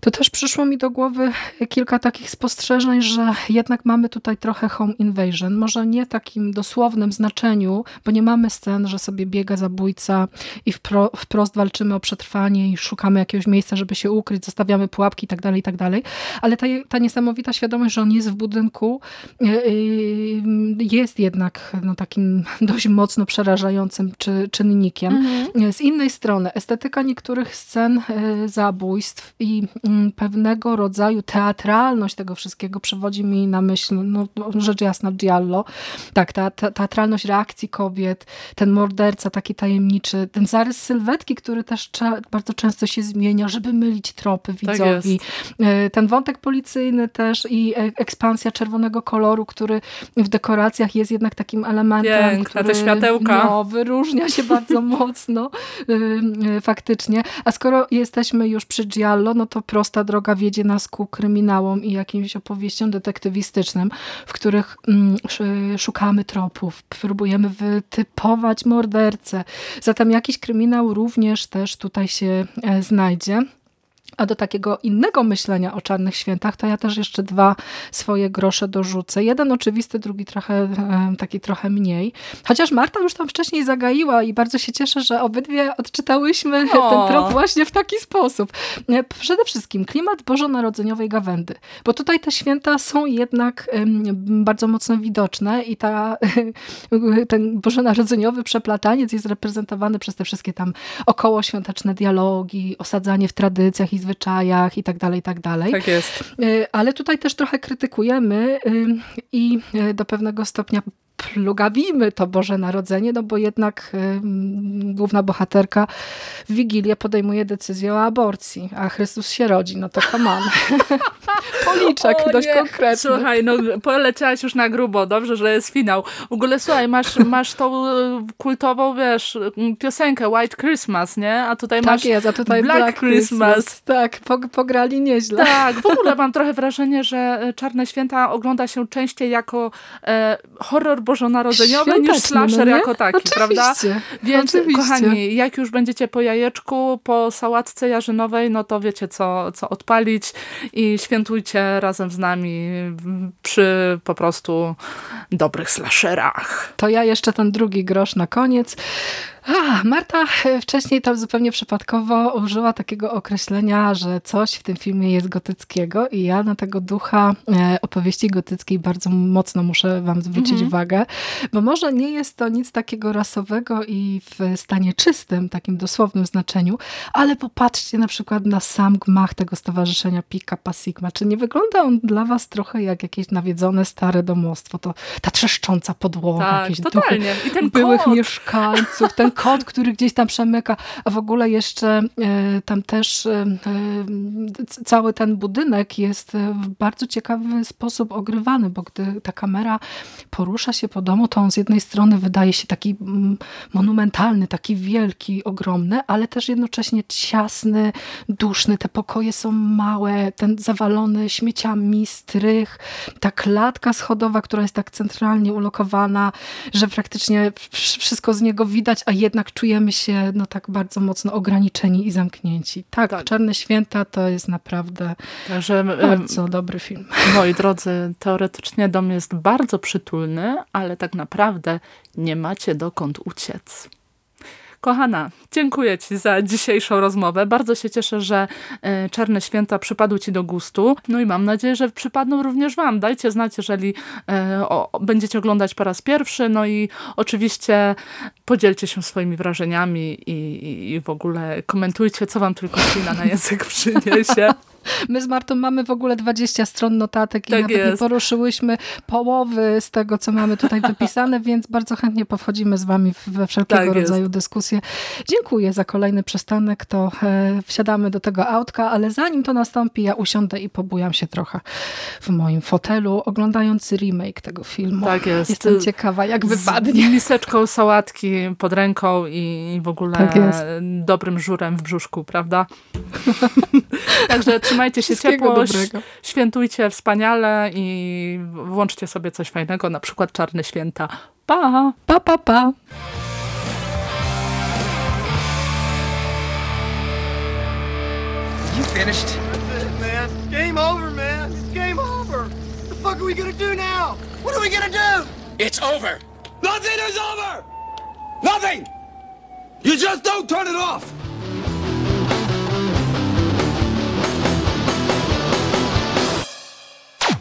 S2: to też przyszło mi do głowy kilka takich spostrzeżeń, że jednak mamy tutaj trochę home invasion. Może nie takim dosłownym znaczeniu, bo nie mamy scen, że sobie biega zabójca i wpro, wprost walczymy o przetrwanie i szukamy jakiegoś miejsca, żeby się ukryć, zostawiamy pułapki itd., tak itd., tak ale ta, ta niesamowita świadomość, że on jest w budynku y, y, jest jednak no, takim dość mocno przerażającym czy, czynnikiem. Mhm. Z innej strony estetyka niektórych scen e, zabójstw i mm, pewnego rodzaju teatralność tego wszystkiego przewodzi mi na myśl, no rzecz jasna, Giallo. Tak, ta, ta, teatralność reakcji kobiet, ten morderca taki tajemniczy, ten zarys sylwetki, który też bardzo często się zmienia, żeby mylić tropy tak widzowi. Tak ten wątek policyjny też i e, ekspansja czerwonego koloru, który w dekoracjach jest jednak takim elementem,
S1: Piękne, który te światełka.
S2: No, wyróżnia się bardzo mocno. Y, faktycznie. A skoro jesteśmy już przy Giallo, no to prosta droga wiedzie nas ku kryminałom i jakimś opowieściom detektywistycznym, w których mm, szukamy tropów, próbujemy wytypować mordercę. Zatem jakiś kryminał również też tutaj się e, znajdzie. A do takiego innego myślenia o czarnych świętach, to ja też jeszcze dwa swoje grosze dorzucę. Jeden oczywisty, drugi trochę, taki trochę mniej. Chociaż Marta już tam wcześniej zagaiła i bardzo się cieszę, że obydwie odczytałyśmy o. ten trop właśnie w taki sposób. E, przede wszystkim klimat bożonarodzeniowej gawędy, bo tutaj te święta są jednak bardzo mocno widoczne i ta, ten bożonarodzeniowy przeplataniec jest reprezentowany przez te wszystkie tam okołoświąteczne dialogi, osadzanie w tradycjach i zwyczajach i tak dalej, i tak dalej.
S1: Tak jest.
S2: Y, ale tutaj też trochę krytykujemy y, i y, do pewnego stopnia plugawimy to Boże Narodzenie, no bo jednak y, główna bohaterka w Wigilię podejmuje decyzję o aborcji, a Chrystus się rodzi, no to come. Policzek o, dość nie. konkretny.
S1: Słuchaj, no poleciałaś już na grubo, dobrze, że jest finał. W ogóle słuchaj, masz, masz tą y, kultową, wiesz, piosenkę White Christmas, nie? A tutaj
S2: tak
S1: masz
S2: jest, a tutaj Black, Black Christmas. Christmas. Tak, pograli nieźle.
S1: Tak, w ogóle mam trochę wrażenie, że Czarne Święta ogląda się częściej jako e, horror bożonarodzeniowy niż slasher no jako taki,
S2: Oczywiście.
S1: prawda? Więc Oczywiście. kochani, jak już będziecie po jajeczku, po sałatce jarzynowej, no to wiecie co, co odpalić i świętujcie razem z nami przy po prostu dobrych slasherach.
S2: To ja jeszcze ten drugi grosz na koniec. A, Marta wcześniej tam zupełnie przypadkowo użyła takiego określenia, że coś w tym filmie jest gotyckiego i ja na tego ducha e, opowieści gotyckiej bardzo mocno muszę wam zwrócić mhm. uwagę, bo może nie jest to nic takiego rasowego i w stanie czystym, takim dosłownym znaczeniu, ale popatrzcie na przykład na sam gmach tego stowarzyszenia Pika Pasigma. Czy nie wygląda on dla was trochę jak jakieś nawiedzone stare domostwo? To ta trzeszcząca podłoga,
S1: tak,
S2: jakieś
S1: totalnie.
S2: duchy I ten byłych kot. mieszkańców, ten kot, który gdzieś tam przemyka, a w ogóle jeszcze e, tam też e, cały ten budynek jest w bardzo ciekawy sposób ogrywany, bo gdy ta kamera porusza się po domu, to on z jednej strony wydaje się taki mm, monumentalny, taki wielki, ogromny, ale też jednocześnie ciasny, duszny. Te pokoje są małe, ten zawalony śmieciami strych, ta klatka schodowa, która jest tak centralnie ulokowana, że praktycznie wszystko z niego widać, a jednak czujemy się no tak bardzo mocno ograniczeni i zamknięci. Tak, tak. Czarne Święta to jest naprawdę Także, bardzo dobry film.
S1: Moi drodzy, teoretycznie dom jest bardzo przytulny, ale tak naprawdę nie macie dokąd uciec. Kochana, dziękuję Ci za dzisiejszą rozmowę. Bardzo się cieszę, że e, Czarne Święta przypadły Ci do gustu. No i mam nadzieję, że przypadną również Wam. Dajcie znać, jeżeli e, będziecie oglądać po raz pierwszy. No i oczywiście podzielcie się swoimi wrażeniami i, i, i w ogóle komentujcie, co Wam tylko ślina na język przyniesie.
S2: My z Martą mamy w ogóle 20 stron notatek i
S1: Tak
S2: nawet nie
S1: jest.
S2: poruszyłyśmy połowy z tego, co mamy tutaj wypisane, więc bardzo chętnie powchodzimy z wami we wszelkiego
S1: Tak jest.
S2: rodzaju dyskusje. Dziękuję za kolejny przystanek, to e, wsiadamy do tego autka, ale zanim to nastąpi, ja usiądę i pobujam się trochę w moim fotelu, oglądając remake tego filmu.
S1: Tak jest.
S2: Jestem ciekawa, jak
S1: Z
S2: wypadnie.
S1: miseczką sałatki pod ręką i w ogóle
S2: Tak jest.
S1: dobrym żurem w brzuszku, prawda? Także trzymajcie się ciepło,
S2: dobrego.
S1: świętujcie wspaniale i włączcie sobie coś fajnego, na przykład Czarne Święta. Pa!
S2: Pa, pa, pa.
S3: You finished?
S4: That's it, man. Game over, man. It's game over. What the fuck are we gonna do now? What are we gonna do?
S3: It's over. Nothing is over. Nothing. You just don't turn it off.